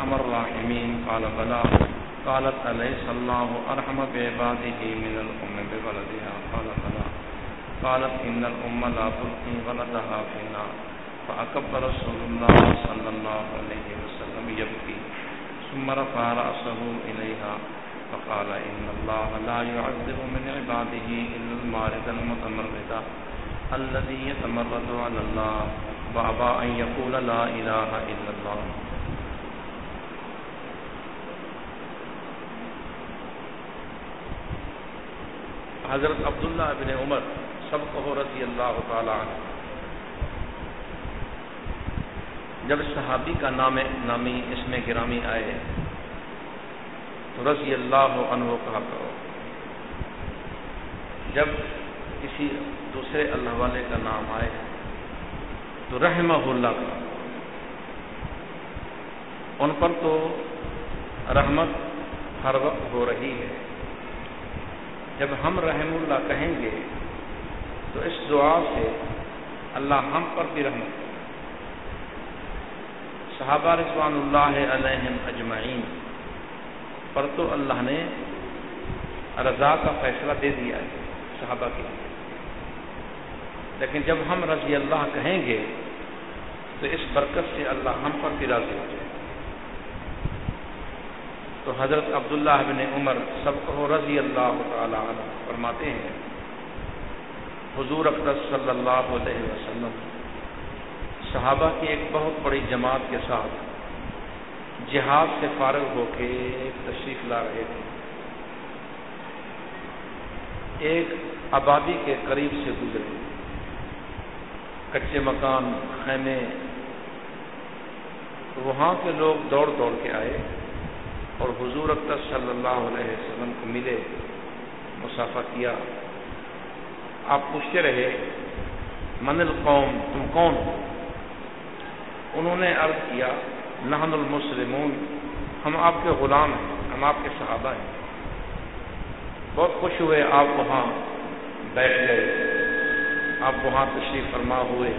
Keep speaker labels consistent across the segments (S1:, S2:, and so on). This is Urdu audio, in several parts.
S1: الله أرحم الراحمين. قال بلى. قالت أليس الله أرحم بعباده من الأم بولدها؟ قال بلى. قالت إن الأم لا تلقي ولدها في النار. فأكب رسول الله صلى الله عليه وسلم يبكي. ثم رفع رأسه إليها. فقال إن الله لا يعذب من عباده إلا المارد المتمرد الذي يتمرد على الله. وأبى أن يقول لا إله إلا الله. حضرت عبداللہ بن عمر سب کو رضی اللہ تعالی عنہ۔ جب صحابی کا نام نامی اس میں گرامی آئے تو رضی اللہ عنہ کہا کرو جب کسی دوسرے اللہ والے کا نام آئے، تو رحمہ اللہ کا۔ ان پر تو رحمت ہر وقت ہو رہی ہے۔ جب ہم رحم اللہ کہیں گے، تو اس دعا سے اللہ ہم پر بھی رحمت صحابہ رضوان اللہ علیہم اجمعین، پر تو اللہ نے رضا کا فیصلہ دے دیا ہے صحابہ کے لیے۔ لیکن جب ہم رضی اللہ کہیں گے، تو اس برکت سے اللہ ہم پر بھی راضی ہو جائے۔ تو حضرت عبداللہ بن عمر سب کو رضی اللہ تعالی عنہ فرماتے ہیں، حضور اقدس صلی اللہ علیہ وسلم، صحابہ کی ایک بہت بڑی جماعت کے ساتھ جہاد سے فارغ ہو کے تشریف لا رہے تھے۔ ایک آبادی کے قریب سے گزرے۔ کچے مکان، خیمے، وہاں کے لوگ دوڑ دوڑ کے آئے۔ اور حضور اقدس صلی اللہ علیہ وسلم کو ملے، مسافہ کیا۔ آپ پوچھتے رہے، من القوم، تم کون؟ انہوں نے عرض کیا، نحن المسلمون، ہم آپ کے غلام ہیں، ہم آپ کے صحابہ ہیں۔ بہت خوش ہوئے، آپ وہاں بیٹھ گئے۔ آپ وہاں تشریف فرما ہوئے۔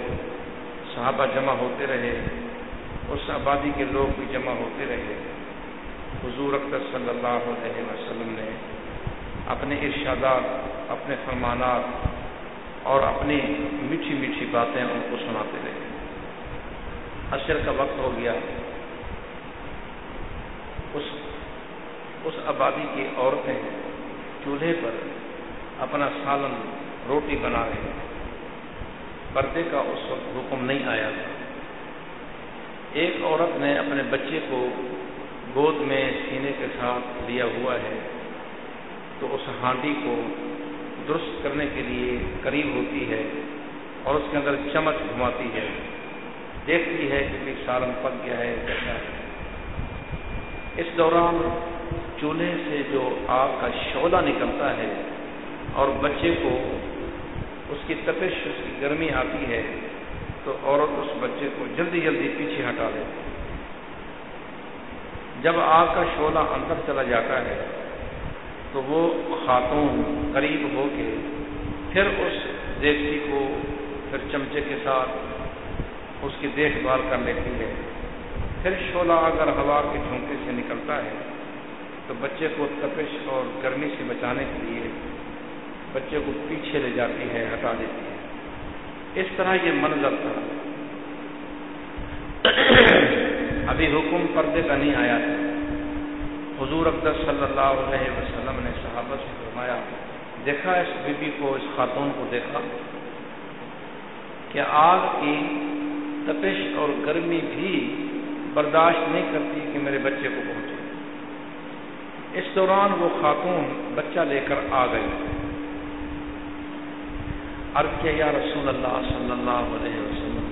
S1: صحابہ جمع ہوتے رہے اس آبادی کے لوگ بھی جمع ہوتے رہے۔ حضور اکتر صلی اللہ علیہ وسلم نے اپنے ارشادات، اپنے فرمانات اور اپنی میٹھی میٹھی باتیں ان کو سناتے رہے۔ عشر کا وقت ہو گیا۔ اس اس آبادی کی عورتیں چولہے پر اپنا سالن روٹی بنا رہے۔ پردے کا اس وقت حکم نہیں آیا تھا۔ ایک عورت نے اپنے بچے کو گود میں سینے کے ساتھ لیا ہوا ہے، تو اس ہانڈی کو درست کرنے کے لیے قریب ہوتی ہے اور اس کے اندر چمچ گھماتی ہے۔ دیکھتی ہے کہ سالن پک گیا ہے کیسا ہے۔ اس دوران چولہے سے جو آگ کا شعلہ نکلتا ہے اور بچے کو اس کی تپش، اس کی گرمی آتی ہے، تو عورت اس بچے کو جلدی جلدی پیچھے ہٹا دیتی ہے۔ جب آگ کا شعلہ اندر چلا جاتا ہے، تو وہ خاتون قریب ہو کے پھر اس دیکھتی کو، پھر چمچے کے ساتھ اس کی دیکھ بھال کر لیتی ہے پھر شعلہ اگر ہوا کے جھونکے سے نکلتا ہے، تو بچے کو تپش اور گرمی سے بچانے کے لیے بچے کو پیچھے لے جاتی ہے، ہٹا دیتی ہے۔ اس طرح یہ منظر تھا۔ ابھی حکم پردے کا نہیں آیا تھا۔ حضور اقدس صلی اللہ علیہ وسلم نے صحابہ سے فرمایا، دیکھا اس بی بی کو، اس خاتون کو دیکھا؟ کہ آگ کی تپش اور گرمی بھی
S2: برداشت نہیں کرتی کہ میرے بچے کو پہنچے اس دوران وہ خاتون بچہ لے کر آ گئی۔ عرض کیا، یا رسول اللہ صلی اللہ علیہ وسلم،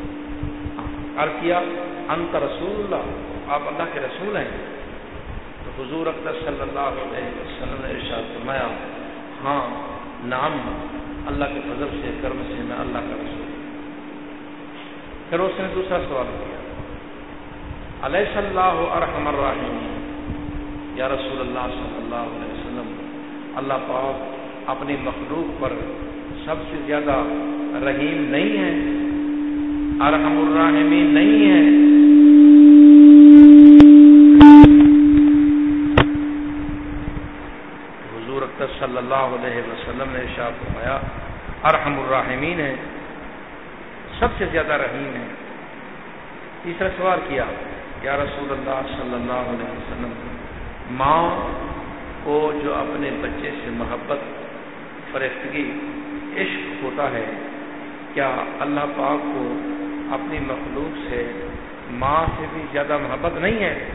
S2: عرض کیا انت رسول اللہ. آپ اللہ کے رسول ہیں. تو حضور اکتر صلی اللہ علیہ وسلم نے ارشاد فرمایا ہاں نام اللہ کے فضل سے، کرم سے میں اللہ کا رسول پھر اس نے دوسرا سوال کیا، علیہ اللہ ارحم الرحیم، یا رسول اللہ صلی اللہ علیہ وسلم، اللہ پاک اپنی مخلوق پر سب سے زیادہ رحیم نہیں ہے؟ ارحم الرحمین نہیں ہے۔ حضور اکتر صلی اللہ علیہ وسلم نے ارشاد فرمایا، ارحم الرحمین ہے، سب سے زیادہ رحیم ہے۔ تیسرا سوال کیا؟ یا رسول اللہ صلی اللہ علیہ وسلم، ماں کو جو اپنے بچے سے محبت، فرشتگی، عشق ہوتا ہے، کیا اللہ پاک کو اپنی مخلوق سے ماں سے بھی زیادہ محبت نہیں ہے۔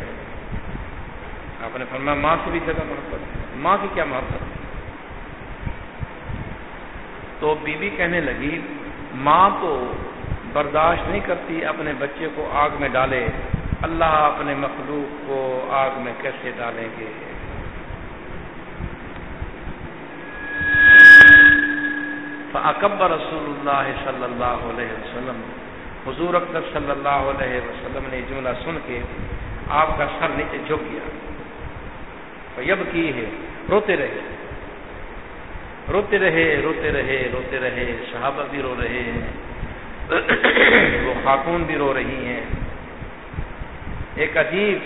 S2: آپ نے فرمایا ماں سے بھی زیادہ محبت ماں کی کیا محبت؟ تو بیوی بی کہنے لگی، ماں تو برداشت نہیں کرتی اپنے بچے کو آگ میں ڈالے۔ اللہ اپنے مخلوق کو آگ میں کیسے ڈالیں گے؟ اکبر رسول اللہ صلی اللہ علیہ وسلم حضور اکبر صلی اللہ علیہ وسلم نے جملہ سن کے آپ کا سر نیچے جھک گیا۔ یب کی ہے، روتے رہے۔ روتے رہے روتے رہے روتے رہے۔ صحابہ بھی رو رہے ہیں۔ وہ خاتون بھی رو رہی ہیں۔ ایک عجیب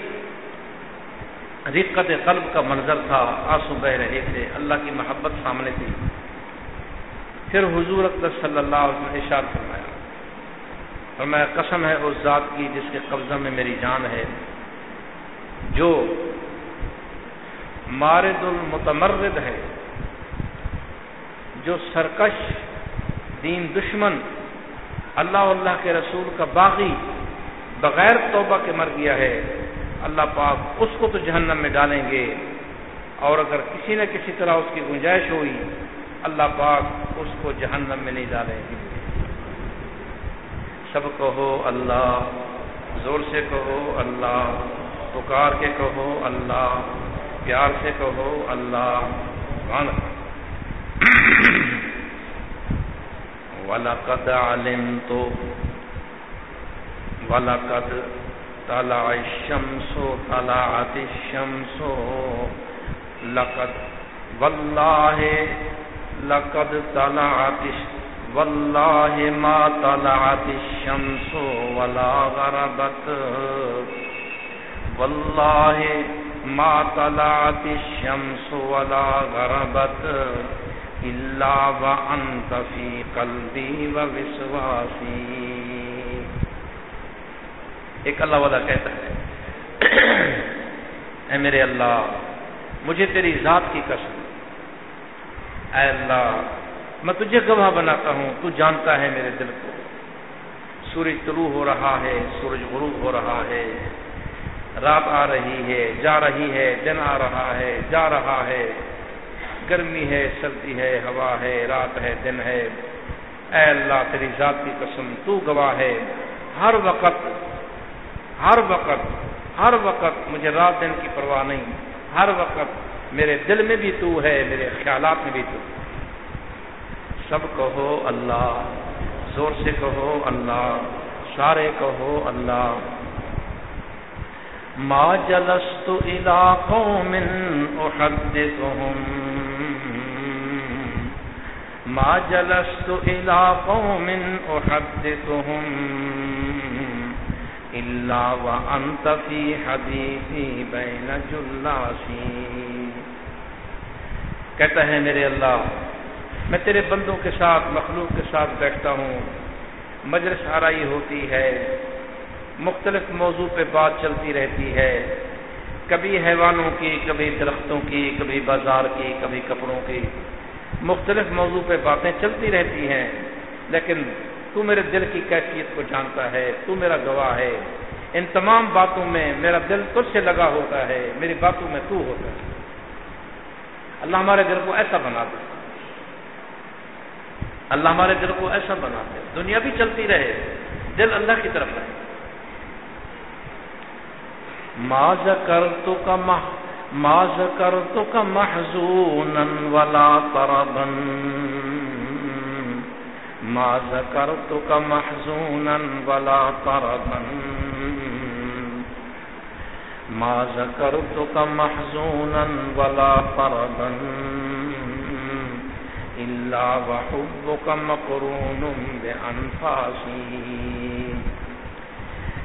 S2: رقت قلب کا منظر تھا، آنسو بہ رہے تھے۔ اللہ کی محبت سامنے تھی۔ پھر حضور اکبر صلی اللہ علیہ وسلم اشار فرمایا فرمایا قسم ہے اس ذات کی جس کے قبضہ میں میری جان ہے، جو مارد المتمرد ہے، جو سرکش دین دشمن اللہ اللہ کے رسول کا باغی بغیر توبہ کے مر گیا ہے، اللہ پاک اس کو تو جہنم میں ڈالیں گے۔ اور اگر کسی نہ کسی طرح اس کی گنجائش ہوئی، اللہ پاک اس کو جہنم میں نہیں ڈالیں گے۔ سب کہو اللہ، زور سے کہو اللہ، پکار کے کہو اللہ، پیار سے کہو اللہ وَلَقَدْ عَلِمْتُ، وَلَقَدْ طَلَعَ الشَّمْسُ طَلَعَتِ الشَّمْسُ، لَقَدْ وَاللَّهِ لَقَدْ طَلَعَتِ وَاللَّهِ مَا طَلَعَتِ الشَّمْسُ وَلَا غَرَبَتْ. وَاللَّهِ مَا طَلَعَتِ الشَّمْسُ وَلَا غَرَبَتْ. اللہ و انتفی قلبی و ایک اللہ والا کہتا ہے، اے میرے اللہ، مجھے تیری ذات کی قسم، اے اللہ میں تجھے گواہ بناتا ہوں، تو جانتا ہے میرے دل کو۔ سورج طلوع ہو رہا ہے، سورج غروب ہو رہا ہے۔ رات آ رہی ہے، جا رہی ہے، دن آ رہا ہے، جا رہا ہے۔ گرمی ہے، سردی ہے، ہوا ہے، رات ہے، دن ہے۔ اے اللہ، تیری ذات کی قسم، تو گواہ ہے۔ ہر وقت ہر وقت ہر وقت مجھے رات دن کی پرواہ نہیں۔ ہر وقت میرے دل میں بھی تو ہے، میرے خیالات میں بھی تو۔ سب کہو اللہ، زور سے کہو اللہ سارے کہو اللہ۔ ما جلست علاقوں من احدثهم۔ ما جلست إلى قوم أحدثهم إلا وأنت في حديثي بين جلاسي کہتا ہے میرے اللہ میں تیرے بندوں کے ساتھ، مخلوق کے ساتھ بیٹھتا ہوں۔ مجلس آرائی ہوتی ہے، مختلف موضوع پہ بات چلتی رہتی ہے۔ کبھی حیوانوں کی، کبھی درختوں کی، کبھی بازار کی، کبھی کپڑوں کی۔ مختلف موضوع پہ باتیں چلتی رہتی ہیں، لیکن تو میرے دل کی کیفیت کو جانتا ہے، تو میرا گواہ ہے۔ ان تمام باتوں میں میرا دل تجھ سے لگا ہوتا ہے، میری باتوں میں تو ہوتا ہے۔ اللہ ہمارے دل کو ایسا بنا دے۔ اللہ ہمارے دل کو ایسا بنا دے۔ دنیا بھی چلتی رہے، دل اللہ کی طرف رہے۔ ماض کر تو کا ماض کر تو کا محضون ولا تربن ما ذكرتك محزونا ولا طربا۔ ما ذكرتك محزونا ولا طربا۔ إلا وحبك مقرون بأنفاسي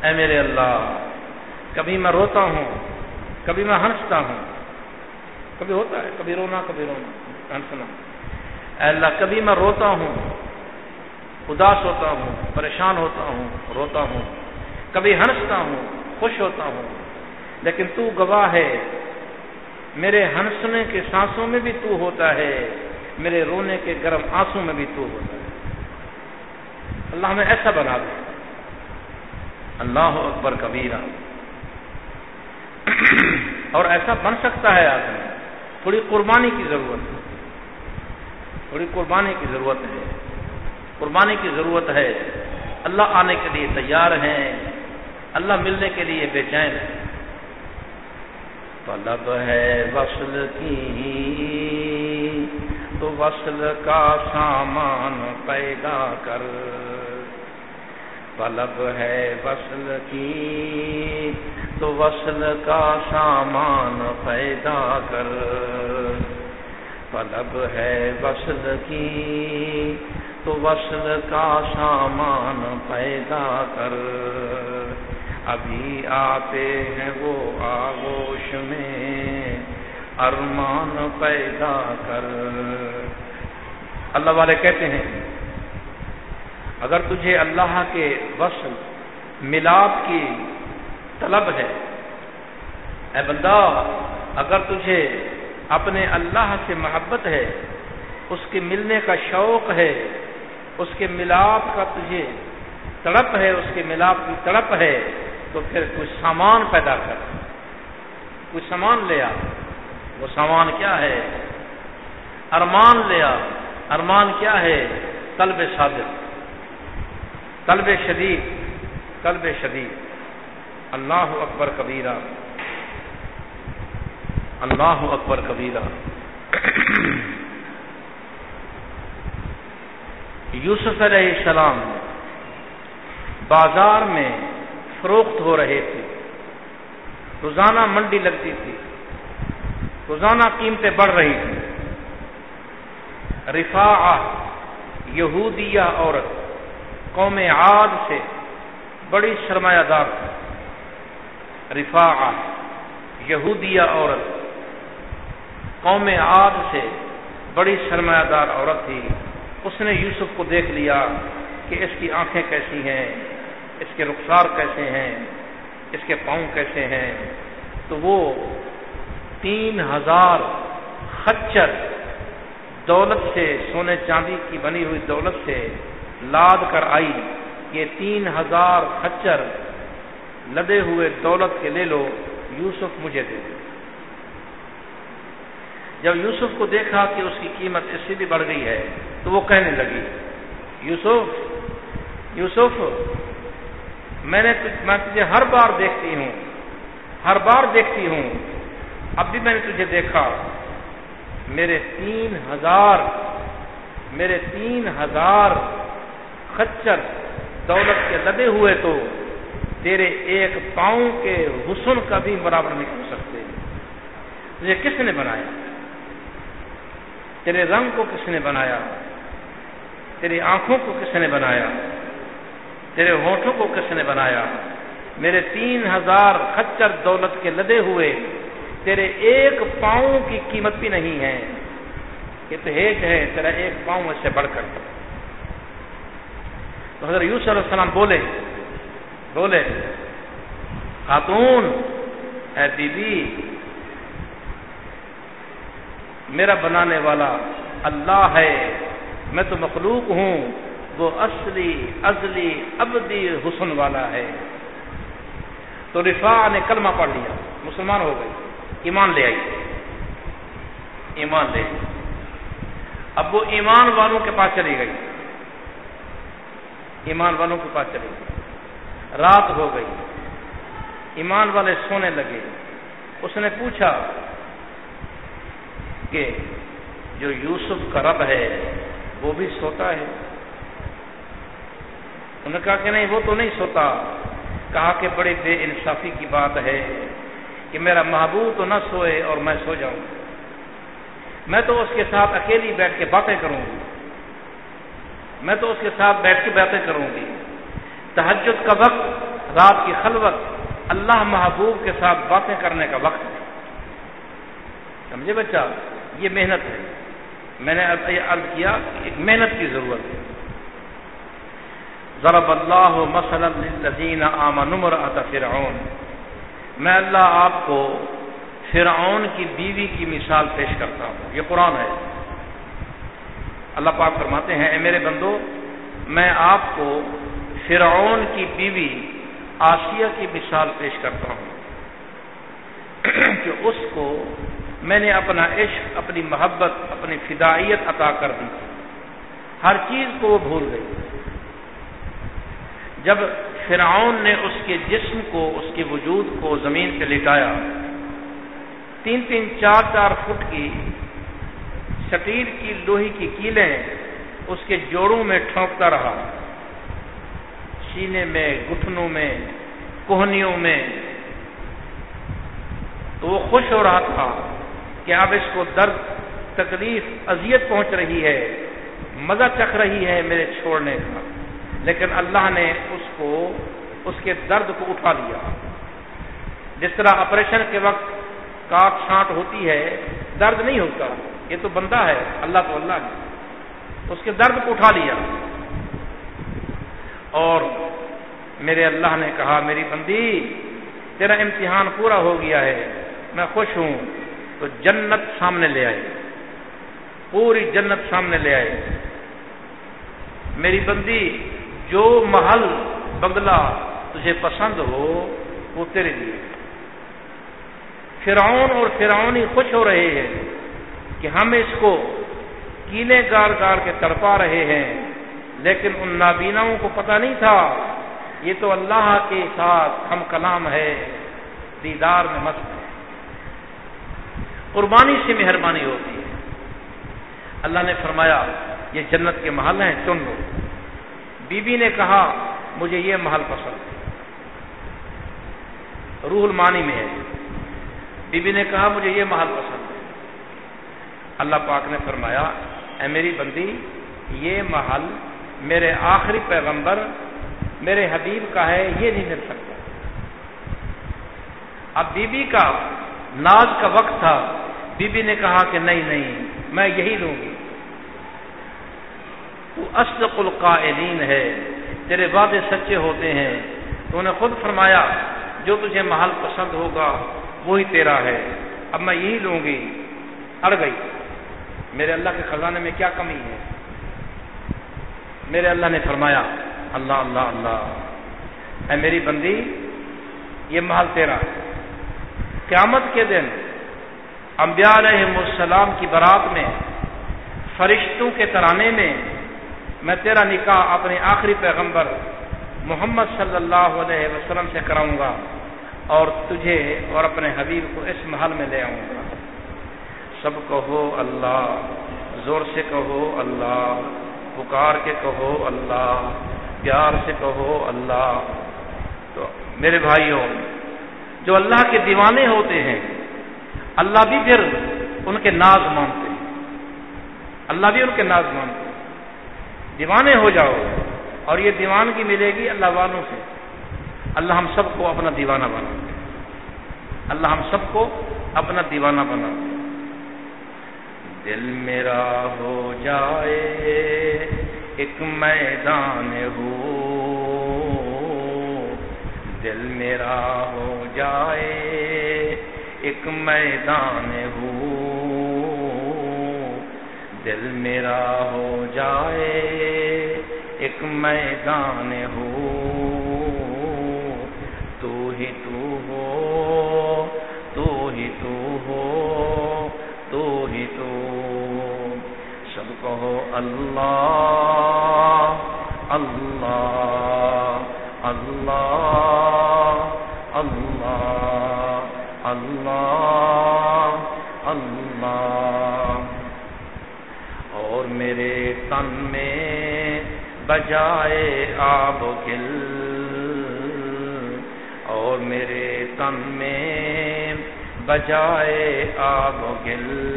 S2: اے میرے اللہ، کبھی میں روتا ہوں، کبھی میں ہنستا ہوں، کبھی ہوتا ہے، کبھی رونا کبھی رونا، ہنسنا۔ اے اللہ، کبھی میں روتا ہوں، اداس ہوتا ہوں، پریشان ہوتا ہوں، روتا ہوں، کبھی ہنستا ہوں، خوش ہوتا ہوں۔ لیکن تو گواہ ہے، میرے ہنسنے کے سانسوں میں بھی تو ہوتا ہے۔ میرے رونے کے گرم آنسوں میں بھی تو ہوتا ہے۔ اللہ ہمیں ایسا بنا دے۔ اللہ اکبر کبیرہ۔ اور ایسا بن سکتا ہے آدمی۔ تھوڑی قربانی کی ضرورت ہے۔ تھوڑی قربانی کی ضرورت ہے۔ قربانی کی ضرورت ہے۔ اللہ آنے کے لیے تیار ہیں۔ اللہ ملنے کے لیے بے چین ہے طلب ہے وصل کی تو وصل کا سامان پیدا کر۔ طلب ہے وصل کی۔ تو وصل کا سامان پیدا کر۔ طلب ہے وصل کی۔ تو وصل کا سامان پیدا کر۔ ابھی آتے ہیں وہ آگوش میں۔ ارمان پیدا کر۔ اللہ والے کہتے ہیں، اگر تجھے اللہ کے وصل ملاپ کی طلب ہے، اے بندہ، اگر تجھے اپنے اللہ سے محبت ہے، اس کے ملنے کا شوق ہے، اس کے ملاپ کا تجھے تڑپ ہے، اس کے ملاپ کی تڑپ ہے، تو پھر کچھ سامان پیدا کر کچھ سامان لیا وہ سامان کیا ہے؟ ارمان لیا۔ ارمان کیا ہے؟ طلب صادق۔ طلب شدید۔ طلب شدید۔ اللہ اکبر کبیرہ۔ اللہ اکبر کبیرہ۔ یوسف علیہ السلام بازار میں فروخت ہو رہے تھے۔ روزانہ منڈی لگتی تھی۔ روزانہ قیمتیں بڑھ رہی تھیں۔ رفا یہودیہ عورت قوم عاد سے بڑی سرمایہ دار تھی۔ رفا یہودیہ عورت قوم عاد سے بڑی سرمایہ دار عورت تھی۔ اس نے یوسف کو دیکھ لیا کہ اس کی آنکھیں کیسی ہیں، اس کے رخسار کیسے ہیں، اس کے پاؤں کیسے ہیں۔ تو وہ تین ہزار خچر دولت سے سونے چاندی کی بنی ہوئی دولت سے لاد کر آئی۔ یہ تین ہزار خچر لدے ہوئے دولت کے لے لو، یوسف مجھے دے۔ دو جب یوسف کو دیکھا کہ اس کی قیمت اس سے بھی بڑھ گئی ہے، تو وہ کہنے لگی، یوسف یوسف، میں نے میں تجھے ہر بار دیکھتی ہوں، ہر بار دیکھتی ہوں۔ اب بھی میں نے تجھے دیکھا. میرے تین ہزار، میرے تین ہزار خچر دولت کے لدے ہوئے تو تیرے ایک پاؤں کے حسن کا بھی برابر نہیں کر سکتے. تجھے کس نے بنایا؟ تیرے رنگ کو کس نے بنایا؟ تیری آنکھوں کو کس نے بنایا؟ تیرے ہونٹوں کو کس نے بنایا؟ میرے تین ہزار خچر دولت کے لدے ہوئے تیرے ایک پاؤں کی قیمت بھی نہیں ہے۔ یہ تو ایک ہے، تیرا ایک پاؤں اس سے بڑھ کر۔ تو حضرت یوسف علیہ السلام بولے بولے، خاتون، اے بی بی میرا بنانے والا اللہ ہے، میں تو مخلوق ہوں، وہ اصلی، ازلی، ابدی حسن والا ہے۔ تو رفا نے کلمہ پڑھ لیا، مسلمان ہو گئی ایمان لے آئی۔ ایمان لے آئی۔ اب وہ ایمان والوں کے پاس چلی گئی۔ ایمان والوں کے پاس چلی گئی۔ رات ہو گئی۔ ایمان والے سونے لگے۔ اس نے پوچھا کہ جو یوسف کا رب ہے، وہ بھی سوتا ہے؟ انہوں نے کہا کہ نہیں، وہ تو نہیں سوتا۔ کہا کہ بڑی بے انصافی کی بات ہے۔ کہ میرا محبوب تو نہ سوئے اور میں سو جاؤں۔ میں تو اس کے ساتھ اکیلی بیٹھ کے باتیں کروں گی۔ میں تو اس کے ساتھ بیٹھ کے باتیں کروں گی۔ تحجد کا وقت، رات کی خلوت، اللہ محبوب کے ساتھ باتیں کرنے کا وقت ہے۔ سمجھے بچہ؟ یہ محنت ہے۔ میں نے عرض کیا ایک محنت کی ضرورت ہے۔ ضرب اللہ مسلم آمن فرعون۔ میں اللہ آپ کو فرعون کی بیوی کی مثال پیش کرتا ہوں۔ یہ قرآن ہے۔ اللہ پاک فرماتے ہیں، اے میرے بندو، میں آپ کو فرعون کی بیوی آسیہ کی مثال پیش کرتا ہوں۔ کہ اس کو میں نے اپنا عشق، اپنی محبت، اپنی فدائیت عطا کر دی۔ ہر چیز کو وہ بھول گئی۔ جب فرعون نے اس کے جسم کو، اس کے وجود کو زمین پہ لٹایا۔ تین تین چار چار فٹ کی شتیر کی لوہی کی کیلیں اس کے جوڑوں میں ٹھونکتا رہا۔ سینے میں گٹھنوں میں، کوہنیوں میں۔ تو وہ خوش ہو رہا تھا کہ اب اس کو درد، تکلیف، اذیت پہنچ رہی ہے۔ مزہ چکھ رہی ہے میرے چھوڑنے کا۔ لیکن اللہ نے اس کو، اس کے درد کو اٹھا لیا۔ جس طرح آپریشن کے وقت کاٹ چھانٹ ہوتی ہے، درد نہیں ہوتا۔ یہ تو بندہ ہے، اللہ تو اللہ ہے۔ اس کے درد کو اٹھا لیا۔ اور میرے اللہ نے کہا، میری بندی، تیرا امتحان پورا ہو گیا ہے، میں خوش ہوں۔ تو جنت سامنے لے آئے۔ پوری جنت سامنے لے آئے۔ میری بندی جو محل بنگلہ تجھے پسند ہو، وہ تیرے لیے۔ فرعون اور فرعونی خوش ہو رہے ہیں کہ ہم اس کو کیلے گار گار کے تڑپا رہے ہیں، لیکن ان نابیناؤں کو پتہ نہیں تھا، یہ تو اللہ کے ساتھ ہم کلام ہے، دیدار میں مست ہے قربانی سے مہربانی ہوتی ہے۔ اللہ نے فرمایا، یہ جنت کے محل ہیں، چن لو۔ بی بی نے کہا، مجھے یہ محل پسند ہے۔ روح المانی میں ہے۔ بی بی نے کہا، مجھے یہ محل پسند ہے۔ اللہ پاک نے فرمایا، اے میری بندی، یہ محل میرے آخری پیغمبر، میرے حبیب کا ہے، یہ نہیں مل سکتا۔ اب بی بی کا ناز کا وقت تھا۔ بی بی نے کہا کہ نہیں نہیں، میں یہی لوں گی۔ تو اصدق القائلین ہے، تیرے وعدے سچے ہوتے ہیں۔ تو انہیں خود فرمایا، جو تجھے محل پسند ہوگا، وہی تیرا ہے۔ اب میں یہی لوں گی۔ اڑ گئی۔ میرے اللہ کے خزانے میں کیا کمی ہے؟ میرے اللہ نے فرمایا، اللہ اللہ اللہ۔ اے میری بندی، یہ محل تیرا ہے۔ قیامت کے دن انبیاء علیہ السلام کی برات میں، فرشتوں کے ترانے میں میں تیرا نکاح اپنے آخری پیغمبر محمد صلی اللہ علیہ وسلم سے کراؤں گا اور تجھے اور اپنے حبیب کو اس محل میں لے آؤں گا۔ سب کہو اللہ، زور سے کہو اللہ، پکار کے کہو اللہ، پیار سے کہو اللہ۔ تو میرے بھائیوں، جو اللہ کے دیوانے ہوتے ہیں، اللہ بھی پھر ان کے ناز مانتے ہیں۔ اللہ بھی ان کے ناز مانتے ہیں۔ دیوانے ہو جاؤ اور یہ دیوانگی ملے گی اللہ والوں سے۔ اللہ ہم سب کو اپنا دیوانہ بنا۔ اللہ ہم سب کو اپنا دیوانہ بنا۔ دل میرا ہو جائے، ایک میدان ہو۔ دل میرا ہو جائے، ایک میدان ہو۔ دل میرا ہو جائے، ایک میدان ہو۔ تو ہی تو ہو، تو ہی تو ہو، تو ہی تو۔ سب کہو اللہ اللہ اللہ اللہ اللہ۔ میرے تن میں بجائے آب گل۔ اور میرے تن میں بجائے آب گل۔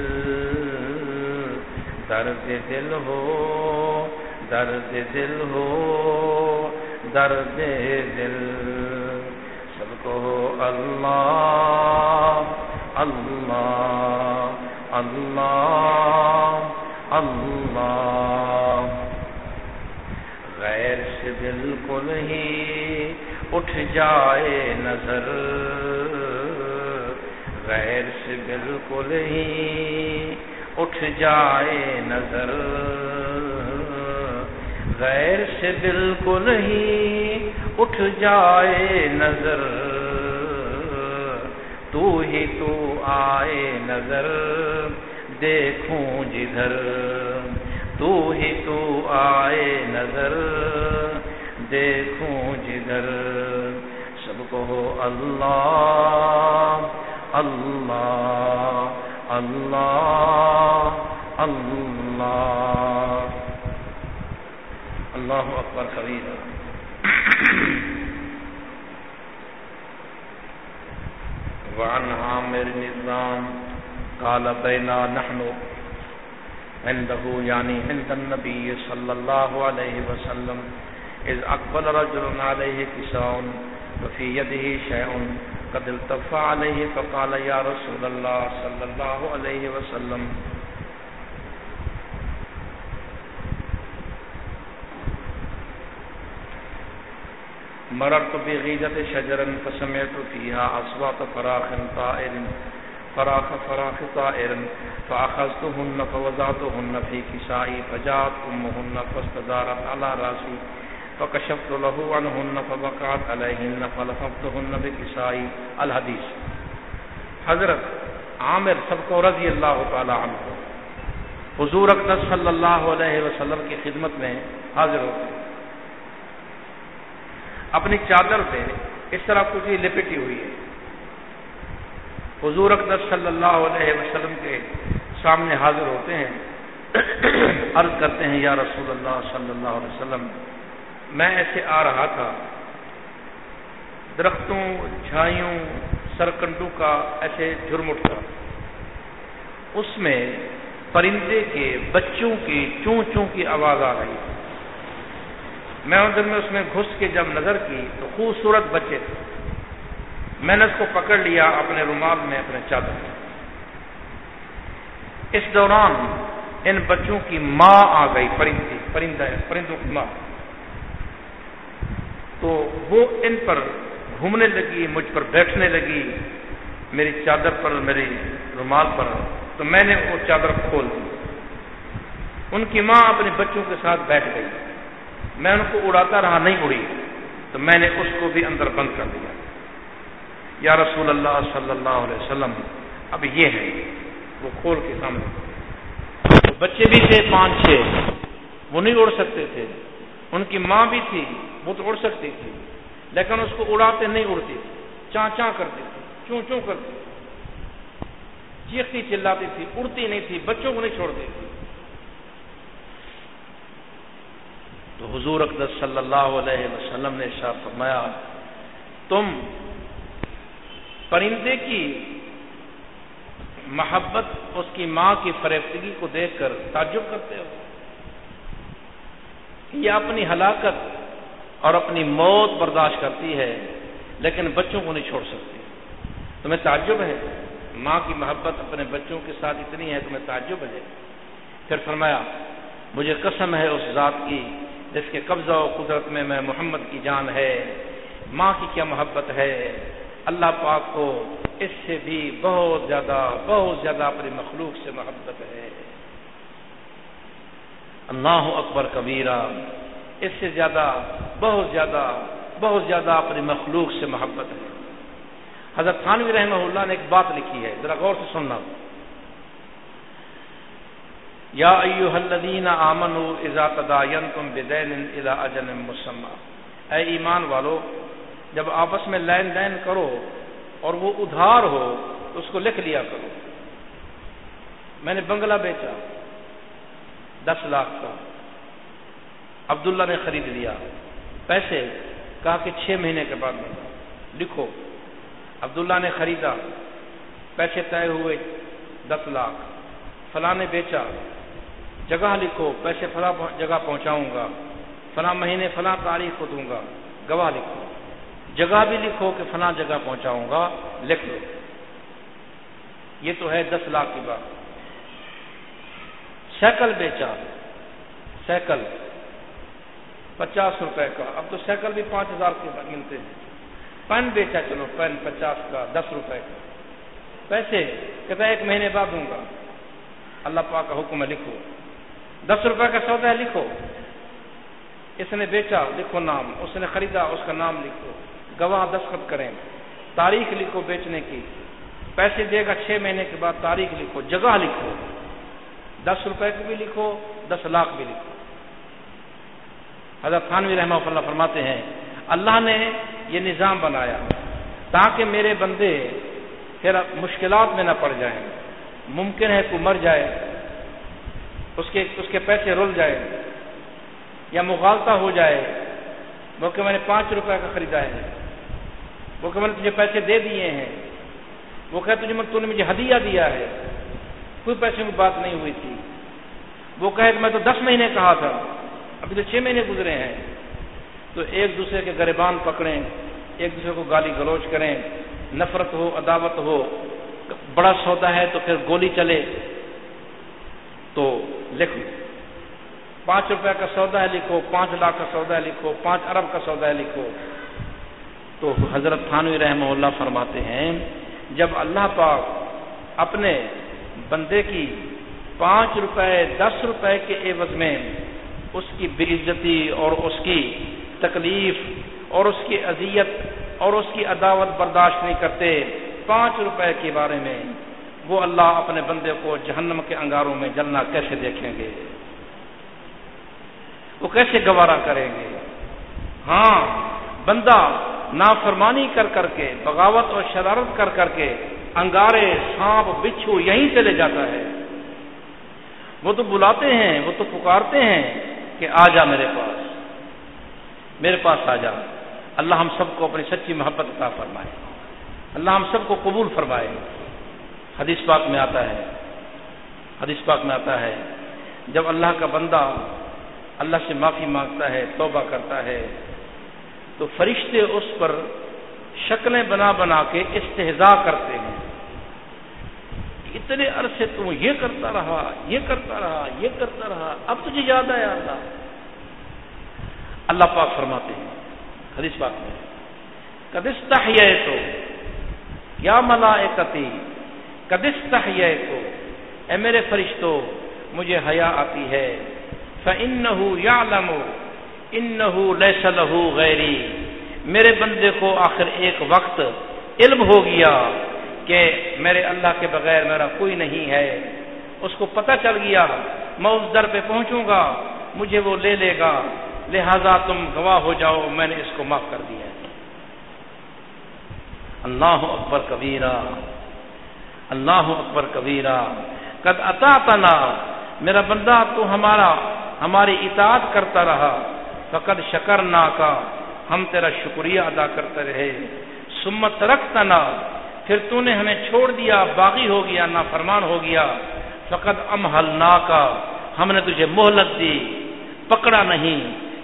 S2: درد دل ہو، درد دل ہو، درد دل۔ سب کو اللہ اللہ اللہ۔ اللہ۔ غیر سے بالکل ہی اٹھ جائے نظر۔ غیر سے بالکل ہی اٹھ جائے نظر۔ غیر سے بالکل ہی اٹھ جائے نظر۔ تو ہی تو آئے نظر۔ دیکھوں جدھر۔ تو ہی تو آئے نظر۔ دیکھوں جدھر۔ سب کو اللہ اللہ اللہ اللہ۔ اللہ اکبر کبیر وعن عامر نظام قال بينا نحن عنده يعني عند النبي صلى الله عليه وسلم إذ أقبل رجل عليه كساء وفي يده شيء قد التفى عليه فقال يا رسول الله صلى الله عليه وسلم۔ مررت بغيدة شجرا فسمعت فيها أصوات فراخ طائر فراخ فراخ طائر فأخذتهن فوضعتهن في كسائي فجاءت أمهن فاستدارت على راسي فكشفت له عنهن فبقعت عليهن فلففتهن بكسائي الحديث. حضرت عامر سب کو رضی اللہ تعالی عنہ، حضور اقدس صلی اللہ علیہ وسلم کی خدمت میں حاضر ہوتے ہیں اپنی چادر پہ اس طرح کچھ لپٹی ہوئی ہے۔ حضور اقدس صلی اللہ علیہ وسلم کے سامنے حاضر ہوتے ہیں، عرض کرتے ہیں، یا رسول اللہ صلی اللہ علیہ وسلم، میں ایسے آ رہا تھا، درختوں چھائیوں سرکنڈوں کا ایسے جھرمٹ تھا اس میں پرندے کے بچوں کی چون چون کی آواز آ رہی۔ تھی میں ان دن میں اس میں گھس کے جب نظر کی تو خوبصورت بچے تھے۔ میں نے اس کو پکڑ لیا اپنے رومال میں، اپنے چادر میں۔ اس دوران ان بچوں کی ماں آ گئی پرندی پرندہ پرندوں کی ماں۔ تو وہ ان پر گھومنے لگی، مجھ پر بیٹھنے لگی، میری چادر پر، میری رومال پر۔ تو میں نے وہ چادر کھول دی۔ ان کی ماں اپنے بچوں کے ساتھ بیٹھ گئی۔ میں ان کو اڑاتا رہا، نہیں اڑی۔ تو میں نے اس کو بھی اندر بند کر دیا۔ یا رسول اللہ صلی اللہ علیہ وسلم، اب یہ ہے، وہ کھول کے سامنے۔ بچے بھی تھے، پانچ چھ۔ وہ نہیں اڑ سکتے تھے۔ ان کی ماں بھی تھی، وہ تو اڑ سکتی تھی۔ لیکن اس کو اڑاتے نہیں اڑتی تھی چاں چاں کرتی تھی چوں چوں کرتی چیختی چلاتی تھی، اڑتی نہیں تھی، بچوں کو نہیں چھوڑتی تھی تو حضور اقدس صلی اللہ علیہ وسلم نے شاہ فرمایا، تم پرندے کی محبت اس کی ماں کی فریفتگی کو دیکھ کر تعجب کرتے ہو؟ یہ اپنی ہلاکت اور اپنی موت برداشت کرتی ہے، لیکن بچوں کو نہیں چھوڑ سکتی۔ تمہیں تعجب ہے؟ ماں کی محبت اپنے بچوں کے ساتھ اتنی ہے، تمہیں تعجب ہے؟ پھر فرمایا، مجھے قسم ہے اس ذات کی، جس کے قبضہ و قدرت میں میں محمد کی جان ہے۔ ماں کی کیا محبت ہے؟ اللہ پاک کو اس سے بھی بہت زیادہ بہت زیادہ اپنی مخلوق سے محبت ہے۔ اللہ اکبر کبیرہ، اس سے زیادہ، بہت زیادہ بہت زیادہ اپنی مخلوق سے محبت ہے۔ حضرت خانوی رحمہ اللہ نے ایک بات لکھی ہے، ذرا غور سے سننا۔ یا ایوہ الذین آمنوا اذا تداینتم بدین الى اجل مسمى اے ایمان والو جب آپس میں لین دین کرو اور وہ ادھار ہو تو اس کو لکھ لیا کرو۔ میں نے بنگلہ بیچا، دس لاکھ کا۔ عبداللہ نے خرید لیا۔ پیسے، کہا کہ چھ مہینے کے بعد میں۔ لکھو۔ عبداللہ نے خریدا۔ پیسے طے ہوئے، دس لاکھ۔ فلاں نے بیچا۔ جگہ لکھو، پیسے فلاں جگہ پہنچاؤں گا۔ فلاں مہینے، فلاں تاریخ کو دوں گا۔ گواہ لکھو۔ جگہ بھی لکھو کہ فلاں جگہ پہنچاؤں گا، لکھ لو۔ یہ تو ہے دس لاکھ کی بات۔ سائیکل بیچا۔ سائیکل پچاس روپے کا۔ اب تو سائیکل بھی پانچ ہزار کے ملتے ہیں۔ پین بیچا چلو پین پچاس کا، دس روپے کا۔ پیسے کہتا ایک مہینے بعد دوں گا۔ اللہ پاک کا حکم ہے لکھو۔ دس روپے کا سودا ہے، لکھو۔ اس نے بیچا، لکھو نام۔ اس نے خریدا، اس کا نام لکھو۔ گواہ دستخط کریں۔ تاریخ لکھو بیچنے کی۔ پیسے دے گا چھ مہینے کے بعد تاریخ لکھو، جگہ لکھو۔ دس روپے کی بھی لکھو، دس لاکھ بھی لکھو۔ حضرت خانوی رحمہ اللہ فرماتے ہیں، اللہ نے یہ نظام بنایا۔ تاکہ میرے بندے پھر مشکلات میں نہ پڑ جائیں۔ ممکن ہے کہ مر جائے، اس کے اس کے پیسے رول جائے یا مغالطہ ہو جائے۔ وہ کہ میں نے پانچ روپے کا خریدا ہے۔ وہ کہ میں نے تجھے پیسے دے دیے ہیں۔ وہ کہ تجھے تو نے مجھے ہدیہ دیا ہے۔ کوئی پیسے کی بات نہیں ہوئی تھی۔ وہ کہے کہ میں تو دس مہینے کہا تھا۔ ابھی تو چھ مہینے گزرے ہیں۔ تو ایک دوسرے کے گریبان پکڑیں۔ ایک دوسرے کو گالی گلوچ کریں۔ نفرت ہو، عداوت ہو۔ بڑا سودا ہے تو پھر گولی چلے۔ تو لکھ پانچ روپے کا سودا ہے لکھو، پانچ لاکھ کا سودا ہے لکھو، پانچ ارب کا سودا ہے لکھو۔ تو حضرت خانوی رحمہ اللہ فرماتے ہیں، جب اللہ پاک اپنے بندے کی پانچ روپے، دس روپے کے عوض میں اس کی بےزتی اور اس کی تکلیف اور اس کی اذیت اور اس کی عداوت برداشت نہیں کرتے پانچ روپے کے بارے میں، وہ اللہ اپنے بندے کو جہنم کے انگاروں میں جلنا کیسے دیکھیں گے؟ وہ کیسے گوارا کریں گے؟ ہاں بندہ نافرمانی کر کر کے، بغاوت اور شرارت کر کر کے انگارے سانپ بچھو یہیں سے لے جاتا ہے۔ وہ تو بلاتے ہیں، وہ تو پکارتے ہیں کہ آ جا میرے پاس۔ میرے پاس آ جا۔ اللہ ہم سب کو اپنی سچی محبت کا فرمائے۔ اللہ ہم سب کو قبول فرمائے۔ حدیث پاک میں آتا ہے۔ حدیث پاک میں آتا ہے۔ جب اللہ کا بندہ اللہ سے معافی مانگتا ہے، توبہ کرتا ہے تو فرشتے اس پر شکلیں بنا بنا کے استحضا کرتے ہیں اتنے عرصے تو یہ کرتا رہا، یہ کرتا رہا، یہ کرتا رہا، اب تجھے یاد آیا اللہ؟ اللہ پاک فرماتے ہیں، حدیث پاک میں کدستہ تو کیا ملا کتی کدستہ تو اے میرے فرشتوں مجھے حیا آتی ہے فَإِنَّهُ يَعْلَمُ إِنَّهُ لَيْسَ لَهُ غَيْرِي میرے بندے کو آخر ایک وقت علم ہو گیا کہ میرے اللہ کے بغیر میرا کوئی نہیں ہے۔ اس کو پتہ چل گیا، میں اس در پہ پہنچوں گا، مجھے وہ لے لے گا۔ لہذا تم گواہ ہو جاؤ، میں نے اس کو معاف کر دیا۔ اللہ اکبر کبیرہ۔ اللہ اکبر کبیرہ۔ قد عطا تنا میرا بندہ تو ہمارا، ہماری اطاعت کرتا رہا۔ فقد شکر نا کا ہم تیرا شکریہ ادا کرتے رہے۔ سمت رکھتا نا پھر تو نے ہمیں چھوڑ دیا، باغی ہو گیا نا فرمان ہو گیا۔ فقط ام حل کا ہم نے تجھے مہلت دی۔ پکڑا نہیں،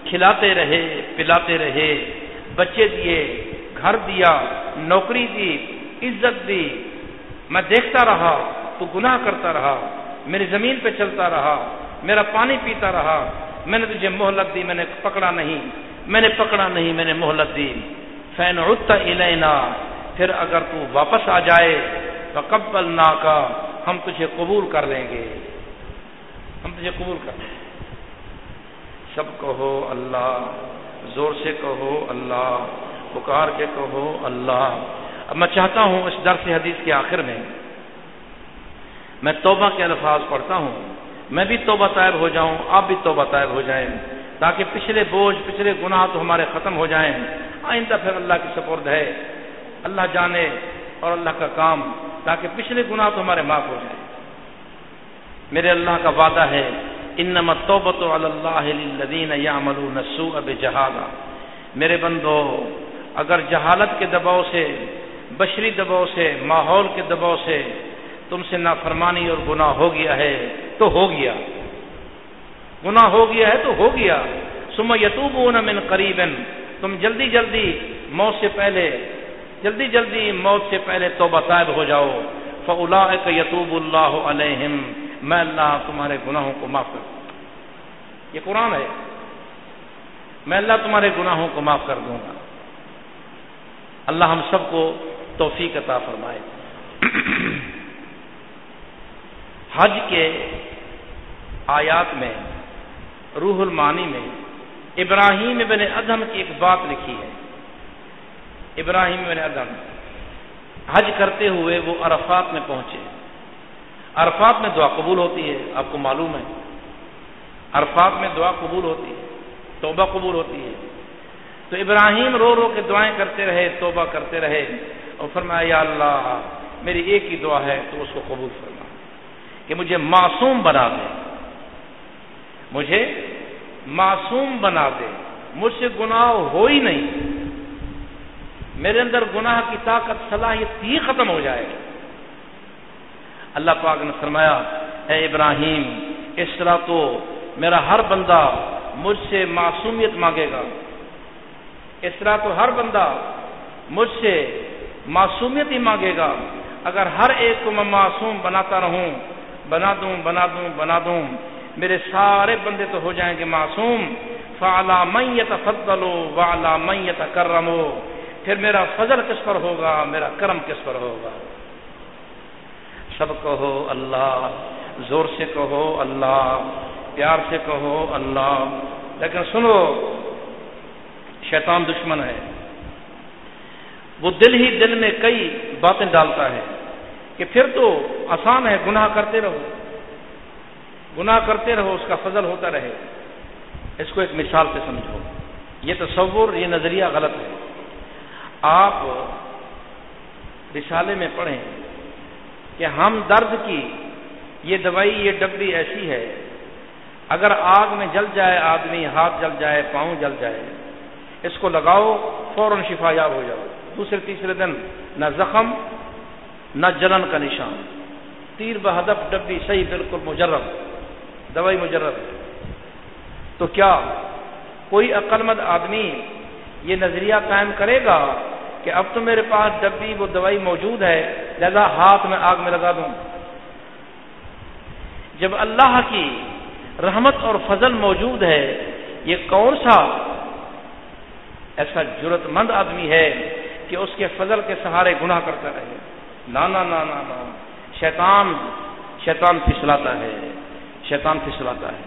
S2: کھلاتے رہے، پلاتے رہے۔ بچے دیے، گھر دیا، نوکری دی، عزت دی۔ میں دیکھتا رہا، تو گناہ کرتا رہا۔ میری زمین پہ چلتا رہا، میرا پانی پیتا رہا۔ میں نے تجھے مہلت دی، میں نے پکڑا نہیں۔ میں نے پکڑا نہیں، میں نے مہلت دی۔ فین الینا پھر اگر تو واپس آ جائے تو قبل نا کا ہم تجھے قبول کر لیں گے۔ ہم تجھے قبول کر لیں گے۔ سب کہو اللہ، زور سے کہو اللہ، پکار کے کہو اللہ۔ اب میں چاہتا ہوں اس درس حدیث کے آخر میں میں توبہ کے الفاظ پڑھتا ہوں۔ میں بھی توبہ طائب ہو جاؤں، آپ بھی توبہ طائب ہو جائیں۔ تاکہ پچھلے بوجھ، پچھلے گناہ تو ہمارے ختم ہو جائیں۔ آئندہ پھر اللہ کی سپرد ہے۔ اللہ جانے اور اللہ کا کام، تاکہ پچھلے گناہ تو ہمارے معاف ہو جائیں۔ میرے اللہ کا وعدہ ہے، انما توبت اللہ للذین یعملون السوء بجہالہ۔ میرے بندو، اگر جہالت کے دباؤ سے، بشری دباؤ سے، ماحول کے دباؤ سے تم سے نافرمانی اور گناہ ہو گیا ہے تو ہو گیا۔ گناہ ہو گیا ہے تو ہو گیا۔ سم یتوبون من قریب تم جلدی جلدی موت سے پہلے، جلدی جلدی موت سے پہلے توبہ طائب ہو جاؤ۔ فلا یتوب اللہ علیہم۔ میں اللہ تمہارے گناہوں کو معاف کر یہ قرآن ہے۔ میں اللہ تمہارے گناہوں کو معاف کر دوں گا۔ اللہ ہم سب کو توفیق عطا فرمائے۔ حج کے آیات میں، روح المانی میں ابراہیم ابن ادم کی ایک بات لکھی ہے۔ ابراہیم ابن ادم حج کرتے ہوئے وہ عرفات میں پہنچے۔ عرفات میں دعا قبول ہوتی ہے، آپ کو معلوم ہے۔ عرفات میں دعا قبول ہوتی ہے، توبہ قبول ہوتی ہے۔ تو ابراہیم رو رو کے دعائیں کرتے رہے، توبہ کرتے رہے اور فرمایا، یا اللہ، میری ایک ہی دعا ہے، تو اس کو قبول فرما کہ مجھے معصوم بنا دے۔ مجھے معصوم بنا دے۔ مجھ سے گناہ ہو ہی نہیں۔ میرے اندر گناہ کی طاقت، صلاحیت ہی ختم ہو جائے اللہ پاک نے فرمایا، اے ابراہیم، اس طرح تو میرا ہر بندہ مجھ سے معصومیت مانگے گا۔ اس طرح تو ہر بندہ مجھ سے معصومیت ہی مانگے گا۔ اگر ہر ایک کو میں معصوم بناتا رہوں بنا دوں بنا دوں بنا دوں۔ میرے سارے بندے تو ہو جائیں گے معصوم۔ فعلا میت فضلو والا میت کرمو پھر میرا فضل کس پر ہوگا؟ میرا کرم کس پر ہوگا؟ سب کہو اللہ، زور سے کہو اللہ، پیار سے کہو اللہ۔ لیکن سنو، شیطان دشمن ہے۔ وہ دل ہی دل میں کئی باتیں ڈالتا ہے۔ کہ پھر تو آسان ہے، گناہ کرتے رہو۔ گناہ کرتے رہو، اس کا فضل ہوتا رہے۔ اس کو ایک مثال سے سمجھو۔ یہ تصور، یہ نظریہ غلط ہے۔ آپ رسالے میں پڑھیں کہ ہم درد کی، یہ دوائی، یہ ڈبی ایسی ہے، اگر آگ میں جل جائے آدمی، ہاتھ جل جائے، پاؤں جل جائے، اس کو لگاؤ، فوراً شفا یاب ہو جاؤ۔ دوسرے، تیسرے دن نہ زخم نہ جلن کا نشان۔ تیر بہدف ڈبی صحیح بالکل مجرب، دوائی مجرب۔ تو کیا کوئی عقل مند آدمی یہ نظریہ قائم کرے گا کہ اب تو میرے پاس ڈبی وہ دوائی موجود ہے، لہذا ہاتھ میں آگ میں لگا دوں۔ جب اللہ کی رحمت اور فضل موجود ہے، یہ کون سا ایسا ضرورت مند آدمی ہے کہ اس کے فضل کے سہارے گناہ کرتا رہے؟ نانا نانا نا شیطان شیطان پھسلاتا ہے، شیطان پھسلاتا ہے۔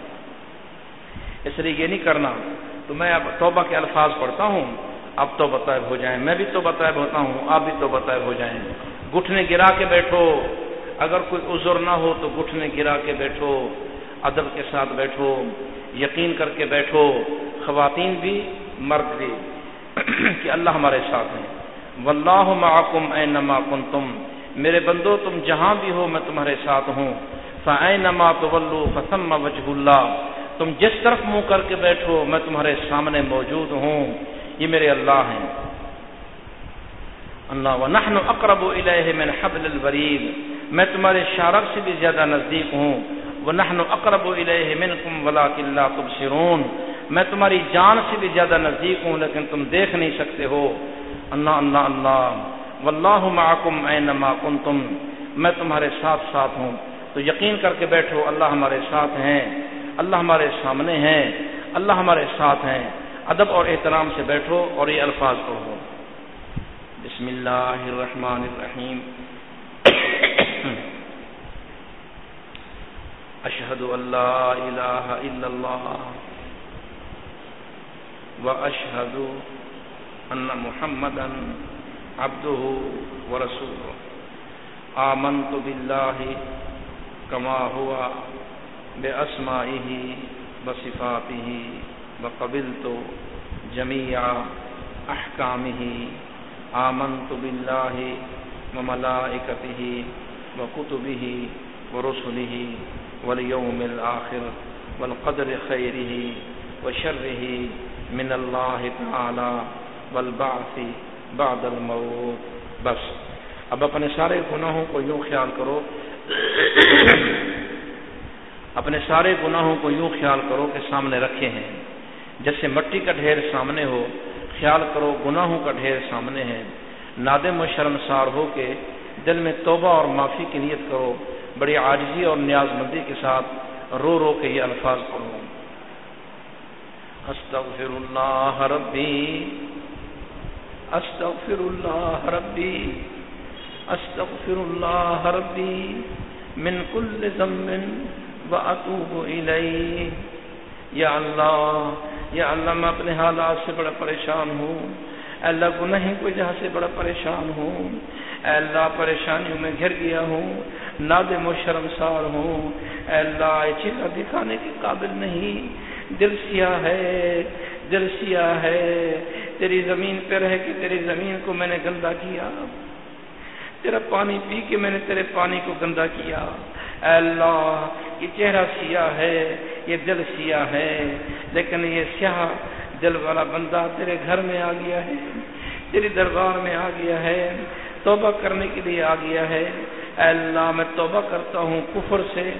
S2: اس لیے یہ نہیں کرنا۔ تو میں اب توبہ کے الفاظ پڑھتا ہوں۔ اب تو بطائب ہو جائیں۔ میں بھی تو بطائب ہوتا ہوں، آپ بھی تو بطائب ہو جائیں۔ گٹھنے گرا کے بیٹھو۔ اگر کوئی عذر نہ ہو تو گٹھنے گرا کے بیٹھو۔ ادب کے ساتھ بیٹھو۔ یقین کر کے بیٹھو۔ خواتین بھی مرد بھی کہ اللہ ہمارے ساتھ ہیں۔ واللہ معکم اینما کنتم۔ میرے بندو، تم جہاں بھی ہو، میں تمہارے ساتھ ہوں۔ فینما تولو فثم وجہ اللہ تم جس طرف منہ کر کے بیٹھو، میں تمہارے سامنے موجود ہوں۔ یہ میرے اللہ ہیں۔ اللہ، ونحن اقرب الیہ من حبل الورید میں تمہارے شارب سے بھی زیادہ نزدیک ہوں۔ ونحن اقرب الیہ منکم ولکن لا تبصرون۔ میں تمہاری جان سے بھی زیادہ نزدیک ہوں، لیکن تم دیکھ نہیں سکتے ہو۔ اللہ اللہ اللہ واللہ معکم اینما کنتم میں تمہارے ساتھ ساتھ ہوں تو یقین کر کے بیٹھو اللہ ہمارے ساتھ ہیں اللہ ہمارے سامنے ہیں اللہ ہمارے ساتھ ہیں ادب اور احترام سے بیٹھو اور یہ الفاظ پڑھو بسم اللہ الرحمن الرحیم اشہد اللہ الہ الا اللہ و اشہد ان محمد عبده ورسوله. آمنت بالله كما هو بأسمائه وصفاته وقبلت جميع أحكامه. آمنت بالله وملائكته وكتبه ورسله واليوم الآخر والقدر خيره وشره من الله تعالى. والبعث بعد الموت. بس. اب اپنے سارے گناہوں کو یوں خیال کرو. اپنے سارے گناہوں کو یوں خیال کرو کہ سامنے رکھے ہیں. جیسے مٹی کا ڈھیر سامنے ہو، خیال کرو گناہوں کا ڈھیر سامنے ہے. نادم و شرمسار ہو کے دل میں توبہ اور معافی کی نیت کرو. بڑی عاجزی اور نیاز مندی کے ساتھ رو رو کے یہ الفاظ پڑھو. استغفر اللہ ربی استغفر اللہ ربی استغفر اللہ ربی من کل ذنب واتوب الیہ یا اللہ یا اللہ میں اپنے حالات سے بڑا پریشان ہوں۔ اے اللہ کو کوئی جہاں سے بڑا پریشان ہوں۔ اے اللہ، پریشانیوں میں گھر گیا ہوں نادم و شرمسار ہوں۔ اے اللہ چیزیں دکھانے کے قابل نہیں۔ دل سیاہ ہے دل ہے، تیری زمین پہ رہ کے تیری زمین کو میں نے گندا کیا۔ تیرا پانی پی کے میں نے تیرے پانی کو گندا کیا۔ اے اللہ، یہ چہرہ سیاہ ہے، یہ دل سیاہ ہے۔ لیکن یہ سیاہ دل والا بندہ تیرے گھر میں آ گیا ہے تیری دربار میں آ گیا ہے، توبہ کرنے کے لیے آ گیا ہے۔ اے اللہ، میں توبہ کرتا ہوں کفر سے،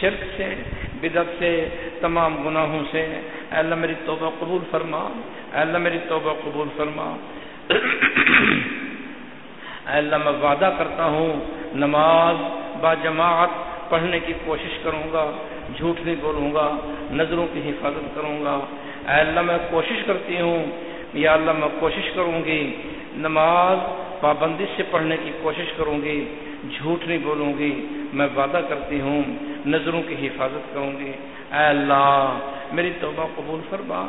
S2: شرک سے بدت سے، تمام گناہوں سے۔ اے اللہ، میری توبہ قبول فرما۔ اے اللہ، میری توبہ قبول فرما۔ اے اللہ، میں وعدہ کرتا ہوں، نماز با جماعت پڑھنے کی کوشش کروں گا، جھوٹ نہیں بولوں گا، نظروں کی حفاظت کروں گا۔ اے اللہ، میں کوشش کرتی ہوں، یا اللہ، میں کوشش کروں گی، نماز پابندی سے پڑھنے کی کوشش کروں گی۔ جھوٹ نہیں بولوں گی، میں وعدہ کرتی ہوں، نظروں کی حفاظت کروں گی۔ اے اللہ، میری توبہ قبول فرما۔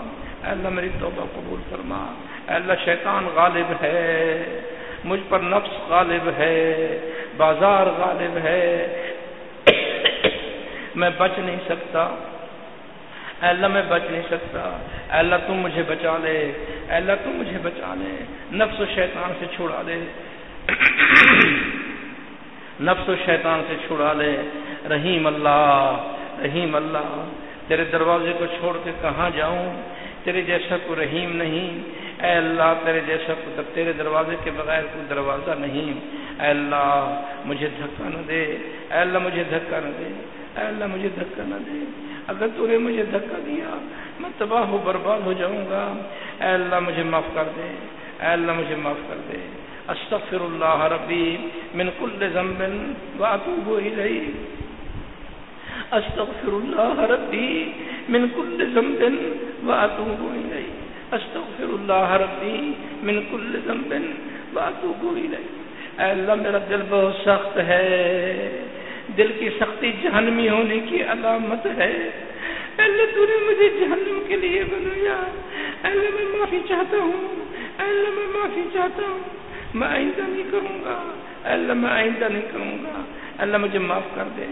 S2: اے اللہ، میری توبہ قبول فرما۔ اے اللہ، شیطان غالب ہے۔ مجھ پر نفس غالب ہے۔ بازار غالب ہے۔ میں بچ نہیں سکتا۔ اے اللہ، میں بچ نہیں سکتا۔ اے اللہ، تم مجھے بچا لے۔ اے اللہ، تم مجھے بچا لے۔ نفس و شیطان سے چھڑا لے نفس و شیطان سے چھڑا لے۔ رحیم اللہ رحیم اللہ، تیرے دروازے کو چھوڑ کے کہاں جاؤں؟ تیرے جیسا کو رحیم نہیں۔ اے اللہ، تیرے جیسا کو تیرے دروازے کے بغیر کوئی دروازہ نہیں۔ اے اللہ، مجھے دھکا نہ دے۔ اے اللہ، مجھے دھکا نہ دے۔ اے اللہ، مجھے دھکا نہ دے۔ اگر تو نے مجھے دھکا دیا، میں تباہ ہو برباد ہو جاؤں گا۔ اے اللہ، مجھے معاف کر دے۔ اے اللہ، مجھے معاف کر دے۔ استغفر اللہ ربی من کل ذنب واتوب الیہ استغفر اللہ ربی من کل ذنب واتوب الیہ استغفر اللہ ربی من کل ذنب واتوب الیہ اے اللہ، میرا دل بہت سخت ہے۔ دل کی سختی جہنمی ہونے کی علامت ہے۔ اللہ، تو نے مجھے جہنم کے لیے بنایا۔ اللہ، میں معافی چاہتا ہوں۔ اللہ، میں معافی چاہتا ہوں۔ میں آئندہ نہیں کروں گا۔ اللہ میں آئندہ نہیں کروں گا۔ اللہ مجھے معاف کر دے۔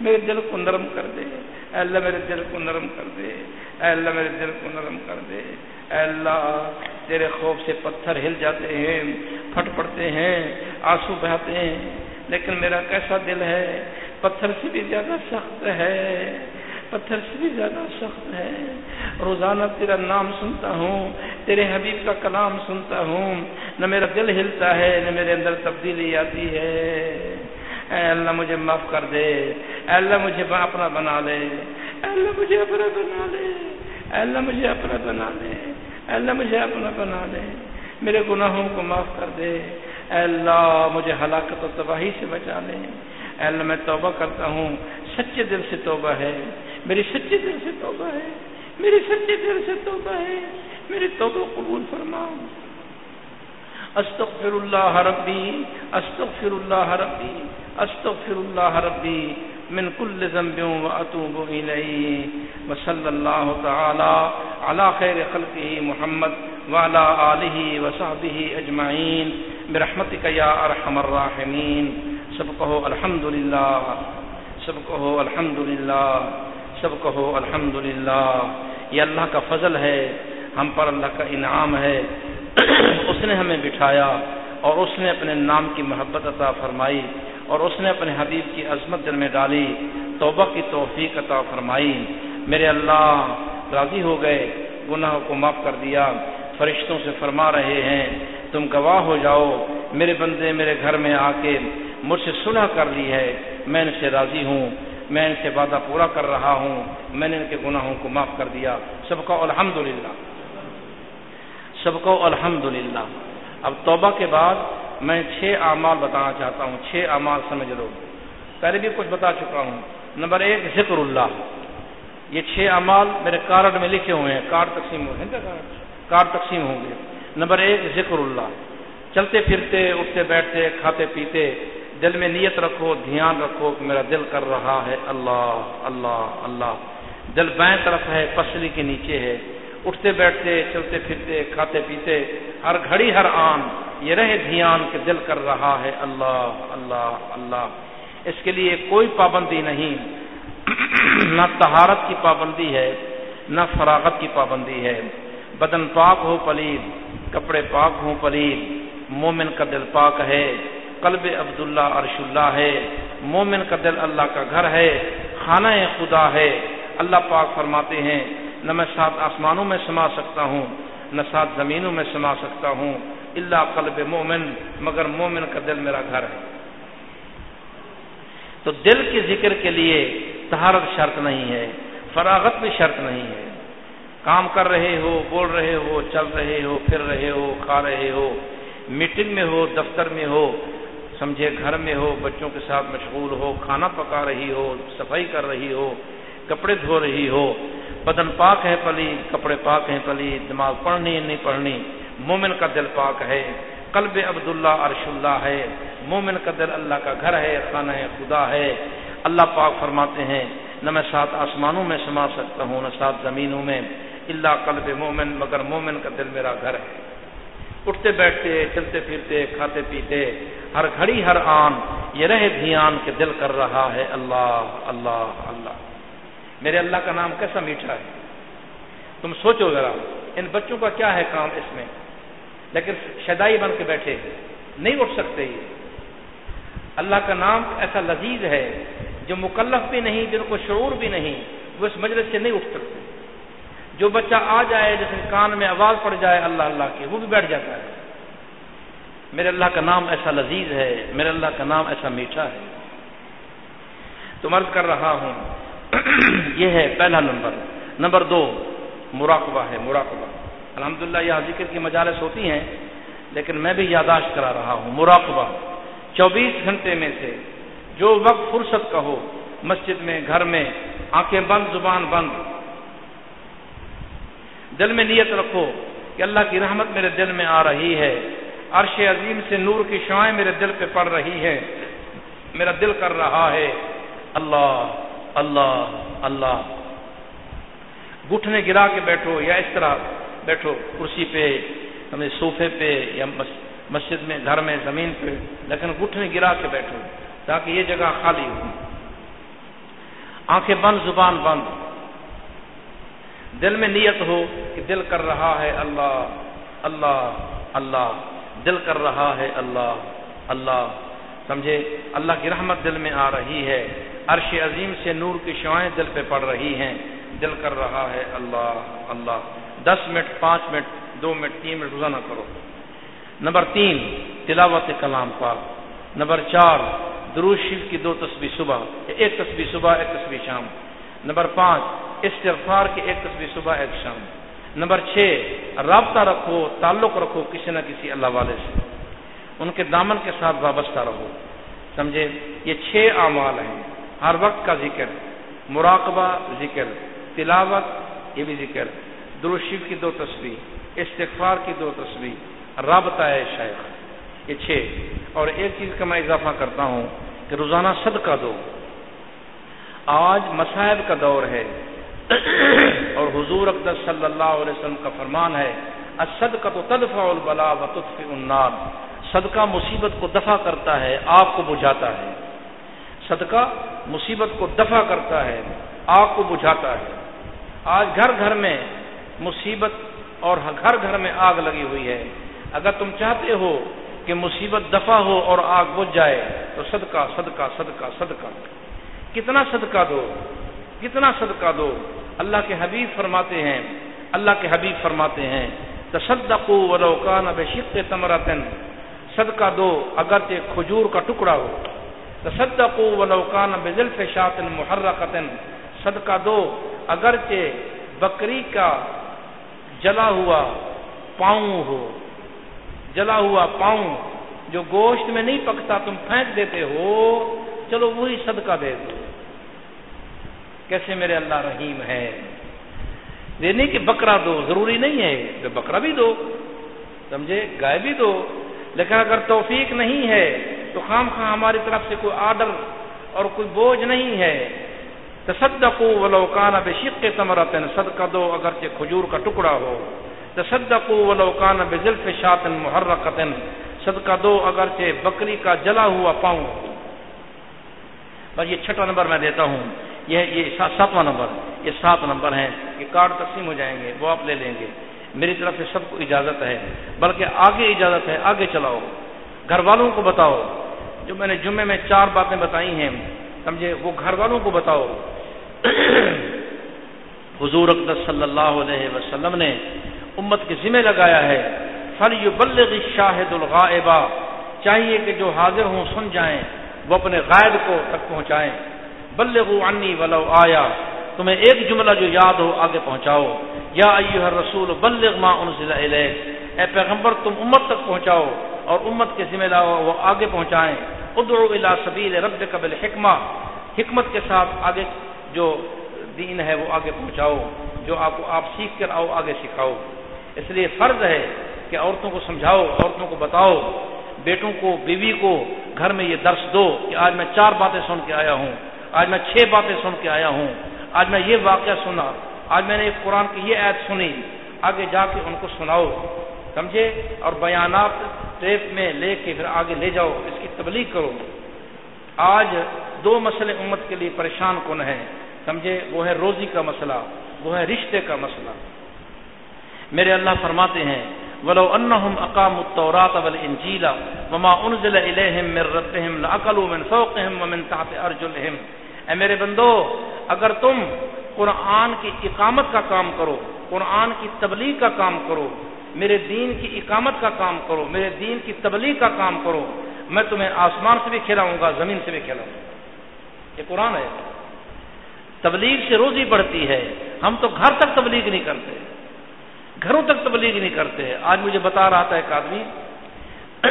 S2: میرے دل کو نرم کر دے۔ اللہ میرے دل کو نرم کر دے۔ اللہ میرے دل کو نرم کر دے۔ اللہ تیرے خوف سے پتھر ہل جاتے ہیں، پھٹ پڑتے ہیں، آنسو بہاتے ہیں۔ لیکن میرا کیسا دل ہے؟ پتھر سے بھی زیادہ سخت ہے۔ پتھر سے بھی زیادہ سخت ہے۔ روزانہ تیرا نام سنتا ہوں۔ تیرے حبیب کا کلام سنتا ہوں۔ نہ میرا دل ہلتا ہے، نہ میرے اندر تبدیلی آتی ہے۔ اے اللہ مجھے معاف کر دے۔ اے اللہ مجھے اپنا بنا لے۔ اے اللہ مجھے اپنا بنا لے۔ اے اللہ مجھے اپنا بنا لے۔ اے اللہ مجھے اپنا بنا لے۔ میرے گناہوں کو معاف کر دے۔ اے اللہ مجھے ہلاکت و تباہی سے بچا لے۔ اے اللہ میں توبہ کرتا ہوں۔ سچے دل سے توبہ ہے۔ میری سچے دل سے توبہ ہے۔ میری سچے دل سے توبہ ہے میری توبہ قبول فرما۔ استغفر اللہ ربی استغفر اللہ ربی استغفر اللہ ربی، من كل ذنب واتوب اليه وصلى الله تعالى على خير خلقه محمد وعلى اله وصحبه اجمعين برحمتک یا ارحم الراحمین۔ سب کہو الحمد للہ سب کہو الحمد للہ سب کہو الحمد للہ یہ اللہ کا فضل ہے، ہم پر اللہ کا انعام ہے۔ اس نے ہمیں بٹھایا اور اس نے اپنے نام کی محبت عطا فرمائی اور اس نے اپنے حبیب کی عظمت دل میں ڈالی۔ توبہ کی توفیق عطا فرمائی۔ میرے اللہ، راضی ہو گئے گناہ کو معاف کر دیا۔ فرشتوں سے فرما رہے ہیں، تم گواہ ہو جاؤ۔ میرے بندے، میرے گھر میں آ کے مجھ سے صلح کر لی ہے۔ میں ان سے راضی ہوں۔ میں ان سے وعدہ پورا کر رہا ہوں، میں نے ان کے گناہوں کو معاف کر دیا۔ سب کو الحمد سب کو الحمد اب توبہ کے بعد میں چھ اعمال بتانا چاہتا ہوں۔ چھ اعمال سمجھ لو۔ پہلے بھی کچھ بتا چکا ہوں۔ نمبر ایک، ذکر اللہ۔ یہ چھ اعمال میرے کارڈ میں لکھے ہوئے ہیں۔ کارڈ تقسیم ہو کارڈ تقسیم ہوں گے۔ نمبر ایک، ذکر اللہ۔ چلتے پھرتے، اٹھتے بیٹھتے، کھاتے پیتے دل میں نیت رکھو، دھیان رکھو کہ میرا دل کر رہا ہے۔ اللہ اللہ اللہ۔ دل بائیں طرف ہے، پسلی کے نیچے ہے۔ اٹھتے بیٹھتے، چلتے پھرتے، کھاتے پیتے، ہر گھڑی، ہر آن، یہ رہے دھیان کہ دل کر رہا ہے۔ اللہ اللہ اللہ۔ اس کے لیے کوئی پابندی نہیں۔ نہ تہارت کی پابندی ہے، نہ فراغت کی پابندی ہے۔ بدن پاک ہو، پلید۔ کپڑے پاک ہوں، پلید۔ مومن کا دل پاک ہے۔ قلب عبداللہ عرش اللہ ہے۔ مومن کا دل اللہ کا گھر ہے، خانہ خدا ہے۔ اللہ پاک فرماتے ہیں، نہ میں سات آسمانوں میں سما سکتا ہوں، نہ سات زمینوں میں سما سکتا ہوں۔ اللہ قلب مومن، مگر مومن کا دل میرا گھر ہے۔ تو دل کے ذکر کے لیے تہارت شرط نہیں ہے، فراغت بھی شرط نہیں ہے۔ کام کر رہے ہو، بول رہے ہو، چل رہے ہو، پھر رہے ہو، کھا رہے ہو۔ میٹنگ میں ہو، دفتر میں ہو سمجھے گھر میں ہو، بچوں کے ساتھ مشغول ہو، کھانا پکا رہی ہو، صفائی کر رہی ہو، کپڑے دھو رہی ہو، بدن پاک ہے پلی، کپڑے پاک ہیں پلی دماغ پڑھنی نہیں پڑھنی، مومن کا دل پاک ہے، قلب عبداللہ عرش اللہ ہے، مومن کا دل اللہ کا گھر ہے، خانہ خدا ہے، اللہ پاک فرماتے ہیں، نہ میں سات آسمانوں میں سما سکتا ہوں، نہ سات زمینوں میں اللہ قلب مومن، مگر مومن کا دل میرا گھر ہے۔ اٹھتے بیٹھتے، چلتے پھرتے، کھاتے پیتے، ہر گھڑی، ہر آن، یہ رہے دھیان کے دل کر رہا ہے اللہ اللہ اللہ۔ میرے اللہ کا نام کیسا میٹھا ہے؟ تم سوچو ذرا، ان بچوں کا کیا ہے کام اس میں؟ لیکن شدائی بن کے بیٹھے نہیں اٹھ سکتے یہ۔ اللہ کا نام ایسا لذیذ ہے جو مکلف بھی نہیں، جن کو شعور بھی نہیں، وہ اس مجلس سے نہیں اٹھ سکتے۔ جو بچہ آ جائے، جس کان میں آواز پڑ جائے، اللہ اللہ کی، وہ بھی بیٹھ جاتا ہے۔ میرے اللہ کا نام ایسا لذیذ ہے، میرے اللہ کا نام ایسا میٹھا ہے۔ تو مرض کر رہا ہوں، یہ ہے پہلا نمبر۔ نمبر دو، مراقبہ ہے، مراقبہ۔ الحمدللہ للہ یہاں ذکر کی مجالس ہوتی ہیں، لیکن میں بھی یاداشت کرا رہا ہوں، مراقبہ۔ چوبیس گھنٹے میں سے جو وقت فرصت کا ہو، مسجد میں، گھر میں، آنکھیں بند، زبان بند دل میں نیت رکھو کہ اللہ کی رحمت میرے دل میں آ رہی ہے۔ عرش عظیم سے نور کی شعائیں میرے دل پہ پڑ رہی ہے میرا دل کر رہا ہے۔ اللہ اللہ اللہ۔ گٹھنے گرا کے بیٹھو یا اس طرح بیٹھو کرسی پہ، ہمیں صوفے پہ یا مسجد میں، گھر میں، زمین پہ، لیکن گٹھنے گرا کے بیٹھو تاکہ یہ جگہ خالی ہو۔ آنکھیں بند، زبان بند۔ دل میں نیت ہو کہ دل کر رہا ہے اللہ اللہ اللہ۔ دل کر رہا ہے اللہ اللہ۔ سمجھے؟ اللہ کی رحمت دل میں آ رہی ہے۔ عرش عظیم سے نور کی شعائیں دل پہ پڑ رہی ہیں۔ دل کر رہا ہے اللہ اللہ۔ دس منٹ، پانچ منٹ، دو منٹ، تین منٹ روزانہ کرو۔ نمبر تین، تلاوت کلام پاک۔ نمبر چار دروشیف کی دو تصویر صبح، ایک تصویر صبح، ایک تصویر شام۔ نمبر پانچ استغفار کی ایک تصویر صبح ایک شام۔ نمبر چھ، رابطہ رکھو، تعلق رکھو کسی نہ کسی اللہ والے سے۔ ان کے دامن کے ساتھ وابستہ رہو۔ سمجھے؟ یہ چھ اعمال ہیں۔ ہر وقت کا ذکر، مراقبہ ذکر، تلاوت، یہ بھی ذکر۔ دروشیف کی دو تصویر، استغفار کی دو تصویر، رابطہ ہے شیخ یہ چھ۔ اور ایک چیز کا میں اضافہ کرتا ہوں کہ روزانہ صدقہ دو۔ آج مصائب کا دور ہے۔ اور حضور اقدس صلی اللہ علیہ وسلم کا فرمان ہے اسد تو تدفع البلا و تطف النار۔ صدقہ مصیبت کو دفع کرتا ہے، آگ کو بجھاتا ہے۔ صدقہ مصیبت کو دفع کرتا ہے، آگ کو بجھاتا ہے۔ آج گھر گھر میں مصیبت اور گھر گھر میں آگ لگی ہوئی ہے۔ اگر تم چاہتے ہو کہ مصیبت دفع ہو اور آگ بجھ جائے، تو صدقہ صدقہ صدقہ صدقہ۔ کتنا صدقہ دو؟ کتنا صدقہ دو۔ اللہ کے حبیب فرماتے ہیں، اللہ کے حبیب فرماتے ہیں، تصدقوا ولو كان بشق تمرتن صدقہ دو اگرچہ کھجور کا ٹکڑا ہو۔ تصدقوا ولو كان بذلف شاة محرقه صدقہ دو اگرچہ بکری کا جلا ہوا پاؤں ہو۔ جلا ہوا پاؤں جو گوشت میں نہیں پکتا تم پھینک دیتے ہو، چلو وہی صدقہ دے دو۔ کیسے میرے اللہ رحیم ہے؟ دینے کہ بکرا دو، ضروری نہیں ہے۔ بکرا بھی دو، سمجھے؟ گائے بھی دو۔ لیکن اگر توفیق نہیں ہے، تو خام خواہ ہماری طرف سے کوئی آرڈر اور کوئی بوجھ نہیں ہے۔ تو سدکو ولوکان اب شک کے تمرتن صدقہ دو اگرچہ کھجور کا ٹکڑا ہو۔ تو سدکو ولوکان اب ذلف شاطن محرقتن صدقہ دو اگرچہ بکری کا جلا ہوا پاؤں۔ بس یہ چھٹا نمبر میں دیتا ہوں۔ یہ یہ ساتواں نمبر یہ سات نمبر ہیں۔ کہ کارڈ تقسیم ہو جائیں گے، وہ آپ لے لیں گے۔ میری طرف سے سب کو اجازت ہے، بلکہ آگے اجازت ہے، آگے چلاؤ۔ گھر والوں کو بتاؤ۔ جو میں نے جمعے میں چار باتیں بتائی ہیں، سمجھے؟ وہ گھر والوں کو بتاؤ۔ حضور اقدس صلی اللہ علیہ وسلم نے امت کے ذمہ لگایا ہے فل یو بلغ شاہد الغائبہ چاہیے کہ جو حاضر ہوں، سن جائیں، وہ اپنے غائب کو تک پہنچائیں۔ بلغو عنی ولو آیا۔ تمہیں ایک جملہ جو یاد ہو، آگے پہنچاؤ۔ یا ایوہ الرسول بلغ ما انزل الیک۔ اے پیغمبر، تم امت تک پہنچاؤ اور امت کے ذمہ لاؤ وہ آگے پہنچائیں۔ ادعو الى سبیل ربک بالحکمہ۔ حکمت کے ساتھ آگے جو دین ہے، وہ آگے پہنچاؤ۔ جو آپ کو، آپ سیکھ کر آؤ، آگے سکھاؤ۔ اس لیے فرض ہے کہ عورتوں کو سمجھاؤ، عورتوں کو بتاؤ۔ بیٹوں کو، بیوی کو گھر میں یہ درس دو کہ آج میں چار باتیں سن کے آیا ہوں۔ آج میں چھ باتیں سن کے آیا ہوں۔ آج میں یہ واقعہ سنا۔ آج میں نے ایک قرآن کی یہ عید سنی۔ آگے جا کے ان کو سناؤ۔ سمجھے؟ اور بیانات ٹیپ میں لے کے پھر آگے لے جاؤ۔ اس کی تبلیغ کرو۔ آج دو مسئلے امت کے لیے پریشان کن ہیں۔ سمجھے؟ وہ ہے روزی کا مسئلہ، وہ ہے رشتے کا مسئلہ۔ میرے اللہ فرماتے ہیں ولو انہم اقام التورات والانجیل وما انزل الیہم من ربهم لاکلوا من فوقهم ومن تحت ارجلهم اے میرے بندو، اگر تم قرآن کی اقامت کا کام کرو، قرآن کی تبلیغ کا کام کرو، میرے دین کی اقامت کا کام کرو، میرے دین کی تبلیغ کا کام کرو، میں تمہیں آسمان سے بھی کھلاؤں گا، زمین سے بھی کھلاؤں گا۔ یہ قرآن ہے۔ تبلیغ سے روزی بڑھتی ہے۔ ہم تو گھر تک تبلیغ نہیں کرتے۔ گھروں تک تبلیغ نہیں کرتے آج مجھے بتا رہا تھا ایک آدمی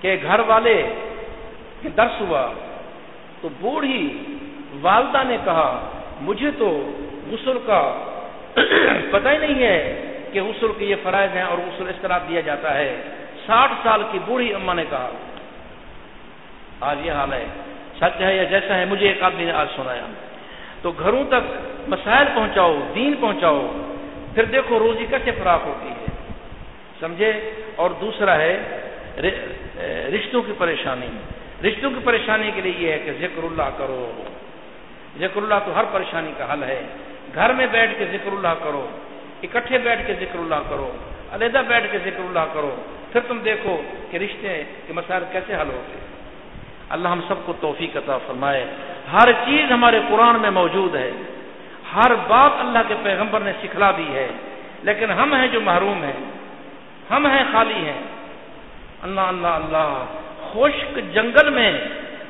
S2: کہ گھر والے درس ہوا تو بوڑھی والدہ نے کہا، مجھے تو غسل کا پتہ ہی نہیں ہے کہ غسل کے یہ فرائض ہیں اور غسل اس طرح دیا جاتا ہے۔ ساٹھ سال کی بوڑھی اما نے کہا، آج یہ حال ہے، سچ ہے یا جیسا ہے؟ مجھے ایک آدمی نے آج سنایا۔ تو گھروں تک مسائل پہنچاؤ، دین پہنچاؤ۔ پھر دیکھو روزی کیسے فراق ہوتی ہے۔ سمجھے؟ اور دوسرا ہے رشتوں کی پریشانی۔ رشتوں کی پریشانی کے لیے یہ ہے کہ ذکر اللہ کرو۔ ذکر اللہ تو ہر پریشانی کا حل ہے۔ گھر میں بیٹھ کے ذکر اللہ کرو۔ اکٹھے بیٹھ کے ذکر اللہ کرو۔ علیحدہ بیٹھ کے ذکر اللہ کرو۔ پھر تم دیکھو کہ رشتے کے مسائل کیسے حل ہوتے ہیں۔ اللہ ہم سب کو توفیق عطا فرمائے۔ ہر چیز ہمارے قرآن میں موجود ہے۔ ہر بات اللہ کے پیغمبر نے سکھلا دی ہے۔ لیکن ہم ہیں جو محروم ہیں۔ ہم ہیں خالی ہیں۔ اللہ اللہ اللہ، خشک جنگل میں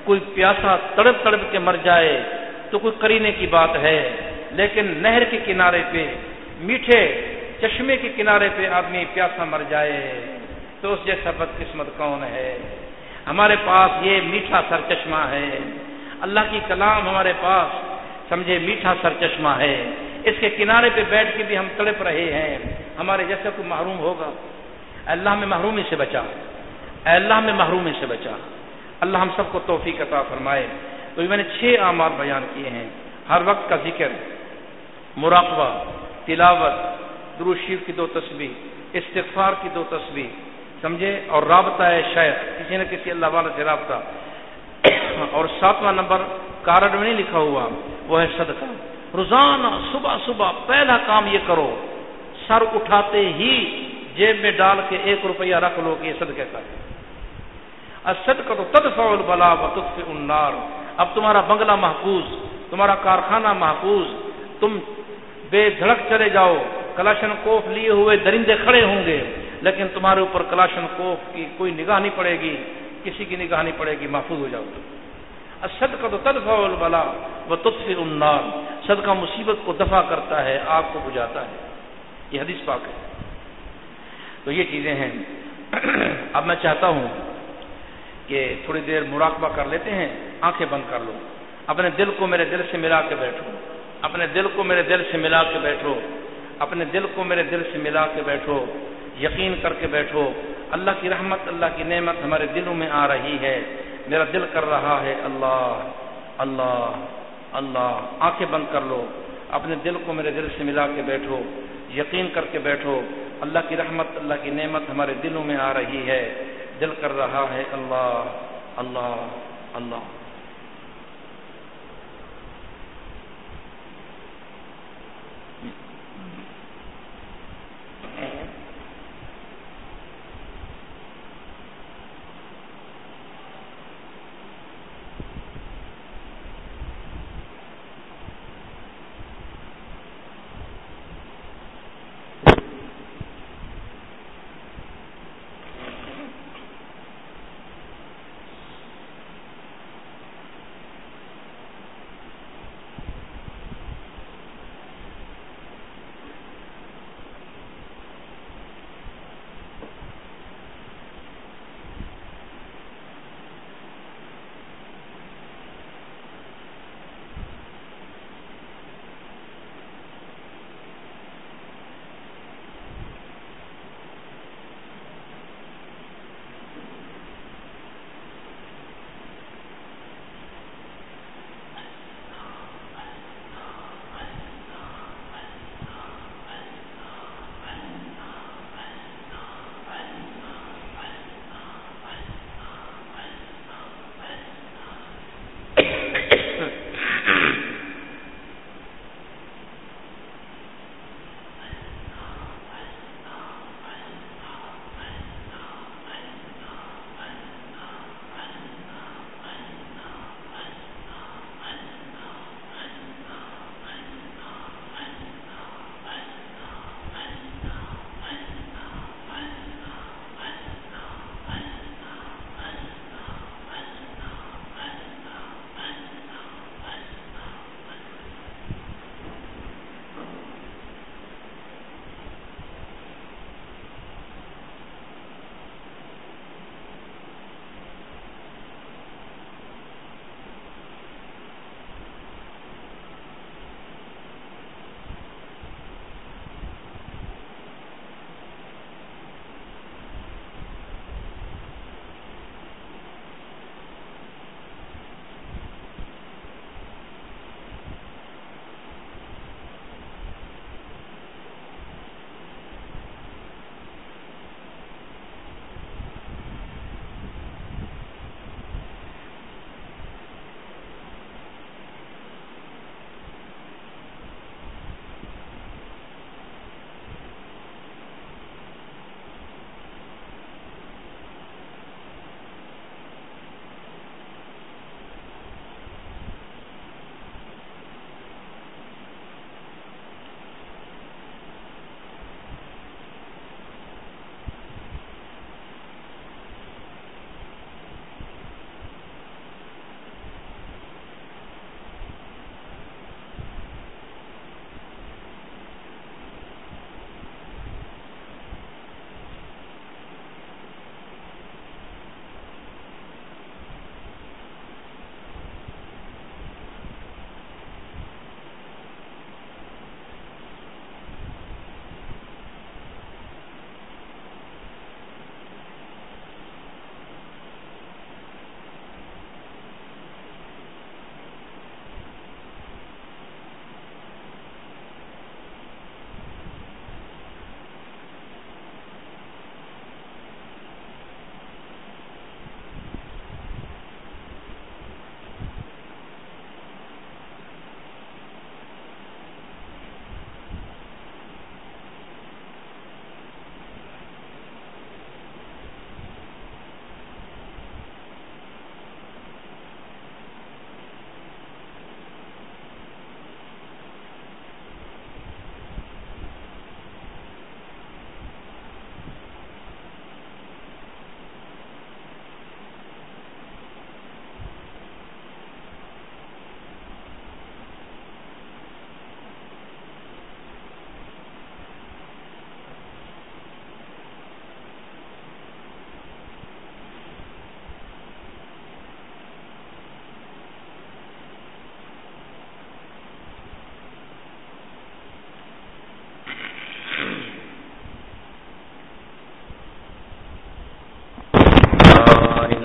S2: کوئی پیاسا تڑپ تڑپ کے مر جائے تو کوئی کرینے کی بات ہے۔ لیکن نہر کے کنارے پہ، میٹھے چشمے کے کنارے پہ آدمی پیاسا مر جائے۔ تو اس جیسا بد قسمت کون ہے؟ ہمارے پاس یہ میٹھا سر چشمہ ہے۔ اللہ کی کلام ہمارے پاس، سمجھے، میٹھا سر چشمہ ہے۔ اس کے کنارے پہ بیٹھ کے بھی ہم تڑپ رہے ہیں۔ ہمارے جیسا کوئی محروم ہوگا۔ اللہ میں محرومی سے بچا۔ اللہ میں محرومی سے بچا۔ اللہ ہم سب کو توفیق عطا فرمائے۔ تو میں نے چھ اعمال بیان کیے ہیں۔ ہر وقت کا ذکر، مراقبہ، تلاوت دروشیف کی دو تصویر استغفار کی دو تصویر سمجھے اور رابطہ ہے شیخ، کسی نہ کسی اللہ والے سے رابطہ۔ اور ساتواں نمبر، کارڈ میں نہیں لکھا ہوا، وہ ہے صدقہ۔ روزانہ، صبح صبح پہلا کام یہ کرو، سر اٹھاتے ہی جیب میں ڈال کے ایک روپیہ رکھ لو کہ یہ صدقے کا ہے صدقہ تو تدفع البلا و النار۔ اب تمہارا بنگلہ محفوظ، تمہارا کارخانہ محفوظ، تم بے دھڑک چلے جاؤ۔ کلاشن کوف لیے ہوئے درندے کھڑے ہوں گے۔ لیکن تمہارے اوپر کلاشن کوف کی کوئی نگاہ نہیں پڑے گی، کسی کی نگاہ نہیں پڑے گی، محفوظ ہو جاؤ صدقہ تو تدفع البلا و تطفئ النار۔ صدقہ مصیبت کو دفع کرتا ہے، آگ کو بجھاتا ہے۔ یہ حدیث پاک ہے۔ تو یہ چیزیں ہیں۔ اب میں چاہتا ہوں کہ تھوڑی دیر مراقبہ کر لیتے ہیں، آنکھیں بند کر لو۔ اپنے دل کو میرے دل سے ملا کے بیٹھو۔ اپنے دل کو میرے دل سے ملا کے بیٹھو۔ اپنے دل کو میرے دل سے ملا کے بیٹھو، یقین کر کے بیٹھو، اللہ کی رحمت، اللہ کی نعمت ہمارے دلوں میں آ رہی ہے، میرا دل کر رہا ہے، اللہ اللہ اللہ، آنکھیں بند کر لو، اپنے دل کو میرے دل سے ملا کے بیٹھو، یقین کر کے بیٹھو، اللہ کی رحمت، اللہ کی نعمت ہمارے دلوں میں آ رہی ہے، دل کر رہا ہے، اللہ اللہ اللہ۔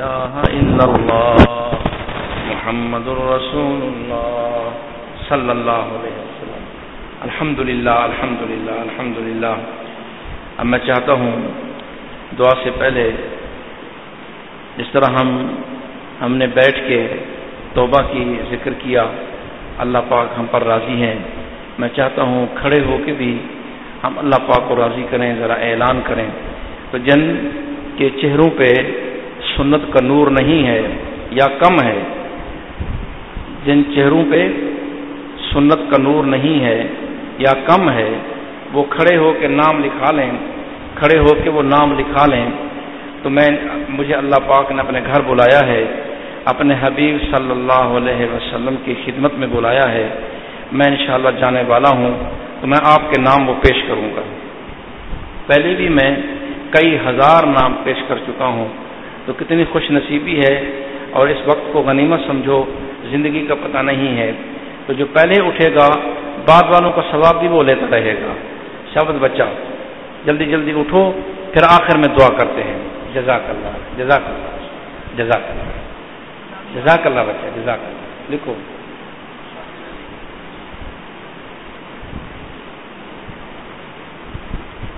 S2: إله إلا الله محمد رسول الله صلى الله عليه وسلم. الحمد للہ الحمد للہ الحمد للہ اب میں چاہتا ہوں دعا سے پہلے جس طرح ہم ہم نے بیٹھ کے توبہ کی، ذکر کیا۔ اللہ پاک ہم پر راضی ہیں۔ میں چاہتا ہوں کھڑے ہو کے بھی ہم اللہ پاک کو راضی کریں، ذرا اعلان کریں۔ تو جن کے چہروں پہ سنت کا نور نہیں ہے یا کم ہے، جن چہروں پہ سنت کا نور نہیں ہے یا کم ہے، وہ کھڑے ہو کے نام لکھا لیں، کھڑے ہو کے وہ نام لکھا لیں۔ تو میں، مجھے اللہ پاک نے اپنے گھر بلایا ہے، اپنے حبیب صلی اللہ علیہ وسلم کی خدمت میں بلایا ہے۔ میں انشاءاللہ جانے والا ہوں، تو میں آپ کے نام وہ پیش کروں گا۔ پہلے بھی میں کئی ہزار نام پیش کر چکا ہوں تو کتنی خوش نصیبی ہے اور اس وقت کو غنیمت سمجھو، زندگی کا پتہ نہیں ہے۔ تو جو پہلے اٹھے گا، بعد والوں کا ثواب بھی وہ لیتا رہے گا۔ شبد بچہ جلدی جلدی اٹھو، پھر آخر میں دعا کرتے ہیں۔ جزاک اللہ جزاک اللہ جزاک اللہ جزاک اللہ بچہ جزاک اللہ۔ لکھو۔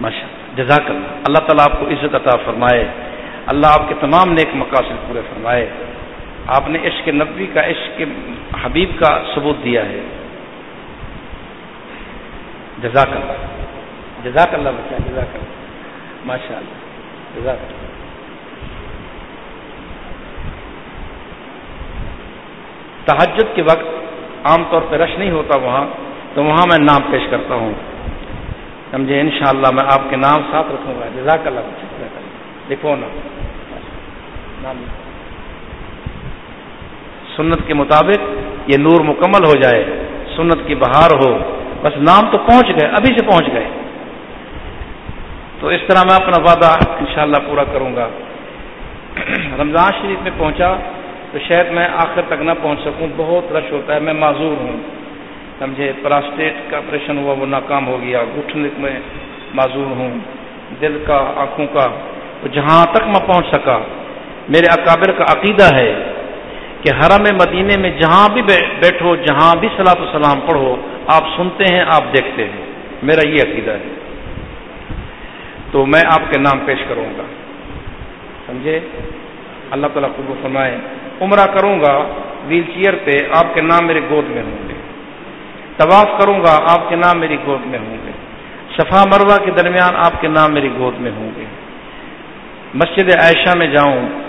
S2: ماشاء جزاک اللہ۔ اللہ تعالیٰ آپ کو عزت عطا فرمائے۔ اللہ آپ کے تمام نیک مقاصد پورے فرمائے۔ آپ نے عشق نبی کا، عشق حبیب کا ثبوت دیا ہے۔ جزاک اللہ جزاک اللہ بچہ جزاک اللہ ماشاء اللہ جزاک اللہ تحجد کے وقت عام طور پہ رش نہیں ہوتا وہاں، تو وہاں میں نام پیش کرتا ہوں۔ سمجھے؟ انشاءاللہ میں آپ کے نام ساتھ رکھوں گا۔ جزاک اللہ لکھو نا نام۔ سنت کے مطابق یہ نور مکمل ہو جائے، سنت کی بہار ہو، بس نام تو پہنچ گئے، ابھی سے پہنچ گئے۔ تو اس طرح میں اپنا وعدہ انشاءاللہ پورا کروں گا۔ رمضان شریف میں پہنچا تو شاید میں آخر تک نہ پہنچ سکوں، بہت رش ہوتا ہے، میں معذور ہوں۔ سمجھے پلاسٹیٹ کا آپریشن ہوا، وہ ناکام ہو گیا، گھٹنے میں معذور ہوں، دل کا، آنکھوں کا۔ جہاں تک میں پہنچ سکا میرے اکابر کا عقیدہ ہے کہ حرم مدینے میں جہاں بھی بیٹھو، جہاں بھی سلاۃ السلام پڑھو، آپ سنتے ہیں، آپ دیکھتے ہیں۔ میرا یہ عقیدہ ہے۔ تو میں آپ کے نام پیش کروں گا۔ سمجھے؟ اللہ تعالیٰ قبو فرمائے۔ عمرہ کروں گا، ویل چیئر پہ آپ کے نام میرے گود میں ہوں گے۔ طواف کروں گا، آپ کے نام میری گود میں ہوں گے۔ صفا مروا کے درمیان آپ کے نام میری گود میں ہوں گے۔ مسجد عائشہ میں جاؤں۔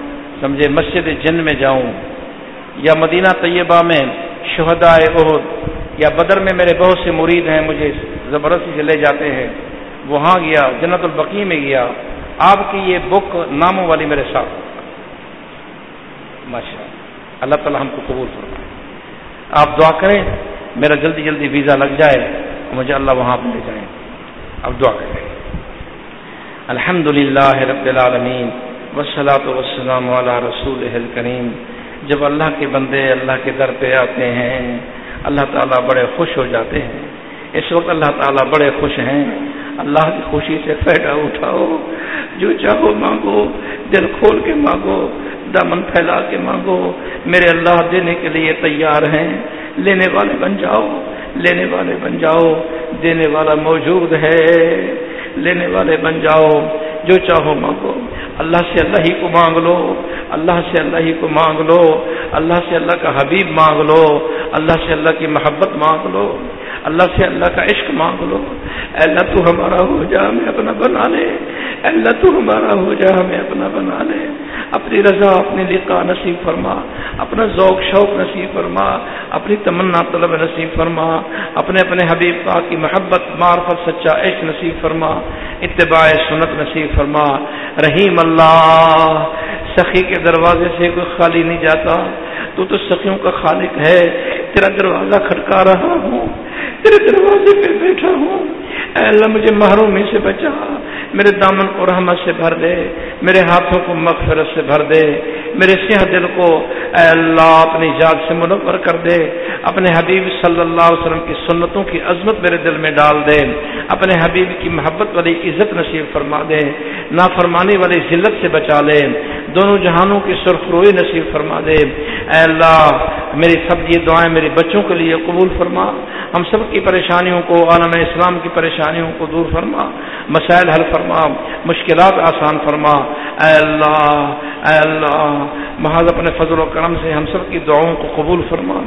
S2: سمجھے مسجد جن میں جاؤں، یا مدینہ طیبہ میں شہدائے عہد یا بدر میں میرے بہت سے مرید ہیں مجھے زبردستی سے لے جاتے ہیں، وہاں گیا، جنت البقی میں گیا، آپ کی یہ بک ناموں والی میرے ساتھ۔ ماشاء اللہ تعالی ہم کو قبول فرمائے۔ آپ دعا کریں، میرا جلدی جلدی ویزا لگ جائے، مجھے اللہ وہاں پہ لے جائیں۔ اب دعا کریں۔ الحمد للہ رب العالمین۔ وسلاۃ وسلام علیہ رسول کریم جب اللہ کے بندے اللہ کے در پہ آتے ہیں، اللہ تعالیٰ بڑے خوش ہو جاتے ہیں۔ اس وقت اللہ تعالیٰ بڑے خوش ہیں۔ اللہ کی خوشی سے فائدہ اٹھاؤ، جو چاہو مانگو، دل کھول کے مانگو، دامن پھیلا کے مانگو۔ میرے اللہ دینے کے لیے تیار ہیں۔ لینے والے بن جاؤ، لینے والے بن جاؤ۔ دینے والا موجود ہے۔ لینے والے بن جاؤ، جو چاہو مانگو۔ اللہ سے اللہ ہی کو مانگ لو، اللہ سے اللہ ہی کو مانگ لو۔ اللہ سے اللہ کا حبیب مانگ لو۔ اللہ سے اللہ کی محبت مانگ لو۔ اللہ سے اللہ کا عشق مانگ لو۔ اللہ تو ہمارا ہو جا ہمیں اپنا بنا لے۔ اللہ تو ہمارا ہو جا ہمیں اپنا بنا لے۔ اپنی رضا، اپنی لقا نصیب فرما، اپنا ذوق، شوق نصیب فرما، اپنی تمنا طلب نصیب فرما، اپنے اپنے حبیب پاک کی محبت، معرفت، سچا عشق نصیب فرما، اتباع سنت نصیب فرما، رحیم اللہ، سخی کے دروازے سے کوئی خالی نہیں جاتا، تو تو سخیوں کا خالق ہے، تیرا دروازہ کھٹکا رہا ہوں، تیرے دروازے پہ بیٹھا ہوں، اے اللہ مجھے محرومی سے بچا میرے دامن کو رحمت سے بھر دے، میرے ہاتھوں کو مغفرت سے بھر دے، میرے سیاح دل کو اے اللہ اپنی جات سے منور کر دے، اپنے حبیب صلی اللہ علیہ وسلم کی سنتوں کی عظمت میرے دل میں ڈال دے، اپنے حبیب کی محبت والی عزت نصیب فرما دے، نافرمانی والی ذلت سے بچا لے دونوں جہانوں کی سرخ روئی نصیب فرما دے۔ اے اللہ، میری سب یہ دعائیں میرے بچوں کے لیے قبول فرما۔ ہم سب کی پریشانیوں کو، عالم اسلام کی پریشانیوں کو دور فرما۔ مسائل حل فرما، مشکلات آسان فرما۔ اے اللہ اے اللہ محاذ اپنے فضل و کرم سے ہم سب کی دعاؤں کو قبول فرما۔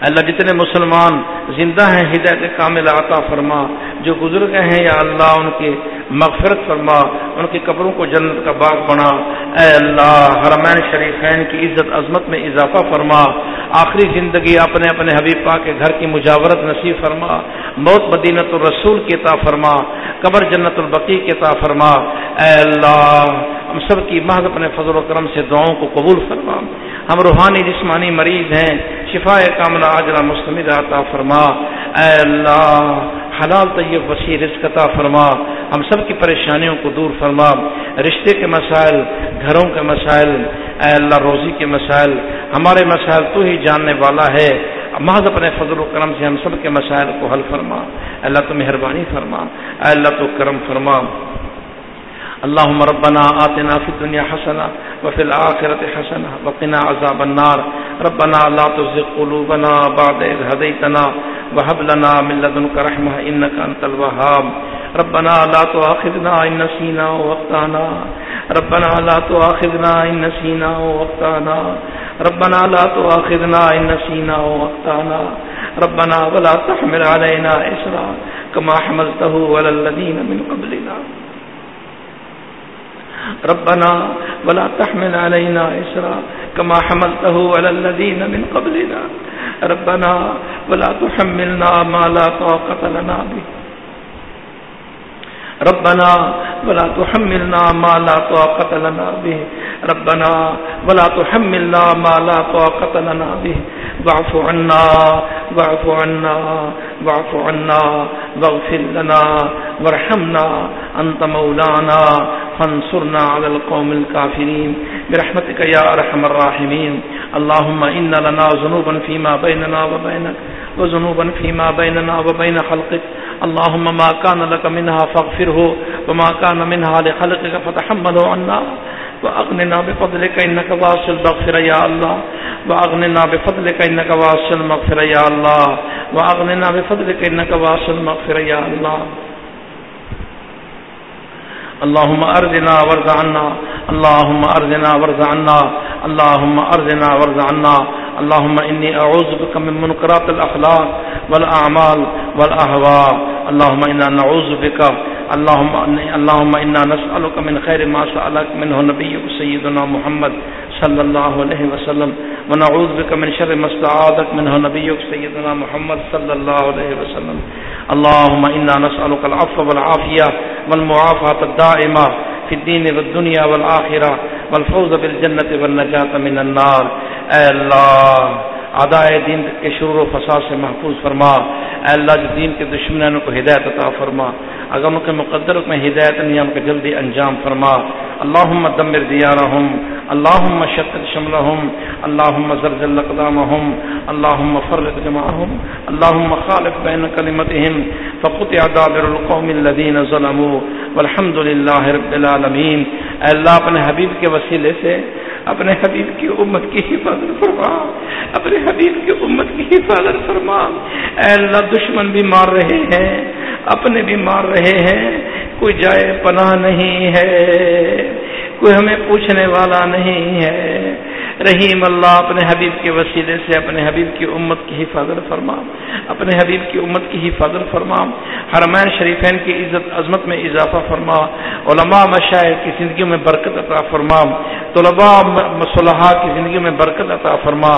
S2: اللہ، جتنے مسلمان زندہ ہیں، ہدایت کامل عطا فرما۔ جو گزر گئے ہیں یا اللہ، ان کی مغفرت فرما، ان کی قبروں کو جنت کا باغ بنا۔ اے اللہ، حرمین شریفین کی عزت عظمت میں اضافہ فرما۔ آخری زندگی اپنے اپنے حبیب پاک کے گھر کی مجاورت نصیب فرما۔ موت مدینت الرسول کے تا فرما۔ قبر جنت البقی کے تا فرما۔ اے اللہ، ہم سب کی محض اپنے فضل و کرم سے دعاؤں کو قبول فرما۔ ہم روحانی جسمانی مریض ہیں شفا کاملہ آجرا مستمد عطا فرما۔ اے اللہ حلال طیب وسیع رزق عطا فرما۔ ہم سب کی پریشانیوں کو دور فرما۔ رشتے کے مسائل، گھروں کے مسائل، اے اللہ روزی کے مسائل، ہمارے مسائل تو ہی جاننے والا ہے۔ محض اپنے فضل و کرم سے ہم سب کے مسائل کو حل فرما۔ اللہ تو مہربانی فرما۔ اے اللہ تو کرم فرما۔ اللهم ربنا آتنا في الدنيا حسنة وفي الآخرة حسنة وقنا عذاب النار. ربنا لا تزغ قلوبنا بعد إذ هديتنا وهب لنا من لدنك رحمة إنك أنت الوهاب. ربنا لا تؤاخذنا إن نسينا ووقتنا ربنا لا تؤاخذنا إن نسينا ووقتنا ربنا لا تؤاخذنا إن نسينا ووقتنا ربنا ولا تحمل علينا إسرا كما حملته على الذين من قبلنا. ربنا ولا تحمل علينا إسرا كما حملته على الذين من قبلنا. ربنا ولا تحملنا ما لا طاقة لنا به. ربنا ولا تحملنا ما لا طاقة لنا به. ربنا ولا تحملنا ما لا طاقة لنا به. واعف عنا واعف عنا واعف عنا، واغفر لنا، وارحمنا. أنت مولانا، فانصرنا على القوم الكافرين. برحمتك يا أرحم الراحمين. اللهم إن لنا ذنوبا فيما بيننا وبينك، وذنوبا فيما بيننا وبين خلقك اللهم ما كان لك منها فاغفره وما كان منها لخلقك فتحمله عنا واغننا بفضلك انك واسع المغفر يا الله واغننا بفضلك انك واسع المغفر يا الله واغننا بفضلك انك واسع المغفر يا الله اللهم ارضنا وارض عنا. اللهم ارضنا وارض عنا. اللهم ارضنا وارض عنا. اللهم اني اعوذ بك من منكرات الاخلاق والاعمال والاهواء اللهم انا نعوذ بك. اللهم اللهم انا نسالك من خير ما سالك منه نبيك سيدنا محمد صلى الله عليه وسلم. ونعوذ بك من شر ما استعاذك منه نبيك سيدنا محمد صلى الله عليه وسلم. اللهم انا نسألك العفو والعافية والمعافاة الدائمة في الدين والدنيا والآخرة والفوز بالجنة والنجاة من النار. اے اللہ آدائے دین کے شرور و فساد سے محفوظ فرما. اے اللہ، جو دین کے دشمنوں کو ہدایت عطا فرما. اگر ان کے مقدر میں ہدایت نہیں ان کا جلدی انجام فرما۔ اللہم دمر دیارہم اللہم شکت شملہم، اللہم زلزل اقدامہم اللہم فرق جمعہم اللہم خالف بین کلمتہم، فقطع دابر القوم الذین ظلموا والحمد للہ رب العالمین۔ اے اللہ، اپنے حبیب کے وسیلے سے اپنے حبیب کی امت کی حفاظت فرما، اپنے حبیب کی امت کی حفاظت فرما۔ اے اللہ، دشمن بھی مار رہے ہیں، اپنے بھی مار رہے ہیں، کوئی جائے پناہ نہیں ہے۔ کوئی ہمیں پوچھنے والا نہیں ہے۔ رحیم اللہ اپنے حبیب کے وسیلے سے اپنے حبیب کی امت کی حفاظت فرما۔ اپنے حبیب کی امت کی حفاظت فرما۔ حرمین شریفین کی عزت عظمت میں اضافہ فرما۔ علماء مشاعر کی زندگی میں برکت عطا فرما۔ طلباء صلحاء کی زندگی میں برکت عطا فرما۔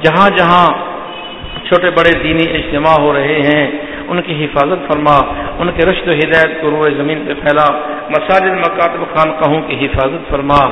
S2: جہاں جہاں چھوٹے بڑے دینی اجتماع ہو رہے ہیں ان کی حفاظت فرما، ان کے رشد و ہدایت کو روئے زمین پہ پھیلا، مساجد مکاتب خان کہوں کی حفاظت فرما۔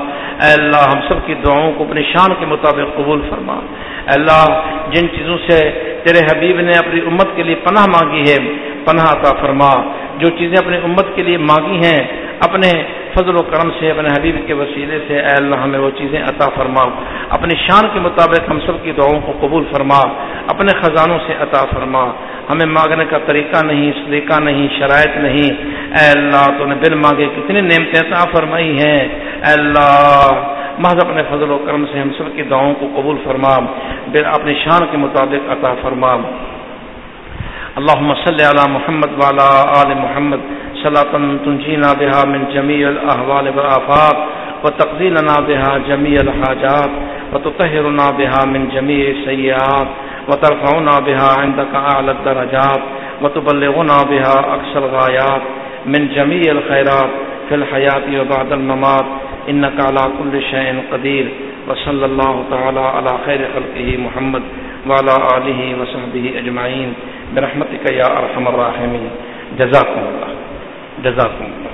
S2: اے اللہ، ہم سب کی دعاؤں کو اپنی شان کے مطابق قبول فرما۔ اے اللہ، جن چیزوں سے تیرے حبیب نے اپنی امت کے لیے پناہ مانگی ہے، پناہ عطا فرما۔ جو چیزیں اپنی امت کے لیے مانگی ہیں، اپنے فضل و کرم سے، اپنے حبیب کے وسیلے سے، اے اللہ ہمیں وہ چیزیں عطا فرما۔ اپنی شان کے مطابق ہم سب کی دعاؤں کو قبول فرما۔ اپنے خزانوں سے عطا فرما۔ ہمیں مانگنے کا طریقہ نہیں سلیقہ نہیں، شرائط نہیں۔ اے اللہ، تو نے بل مانگے، کتنی نعمتیں عطا فرمائی ہیں۔ اے اللہ، محض اپنے فضل و کرم سے ہم سب کی دعاؤں کو قبول فرما۔ اپنی شان کے مطابق عطا فرما۔ اللهم صل على محمد وعلى آل محمد۔ صلاة تنجينا بها من جميع الأهوال والآفات وتقضي لنا بها جميع الحاجات، وتطهرنا بها من جميع السيئات، وترفعنا بها عندك أعلى الدرجات، وتبلغنا بها أقصى الغايات. من جميع الخيرات في الحياة وبعد الممات، إنك على كل شيء قدير. وصلى الله تعالى على خير خلقه محمد وعلى آله وصحبه أجمعين. برحمتك يا أرحم الراحمين. جزاكم الله. جزاكم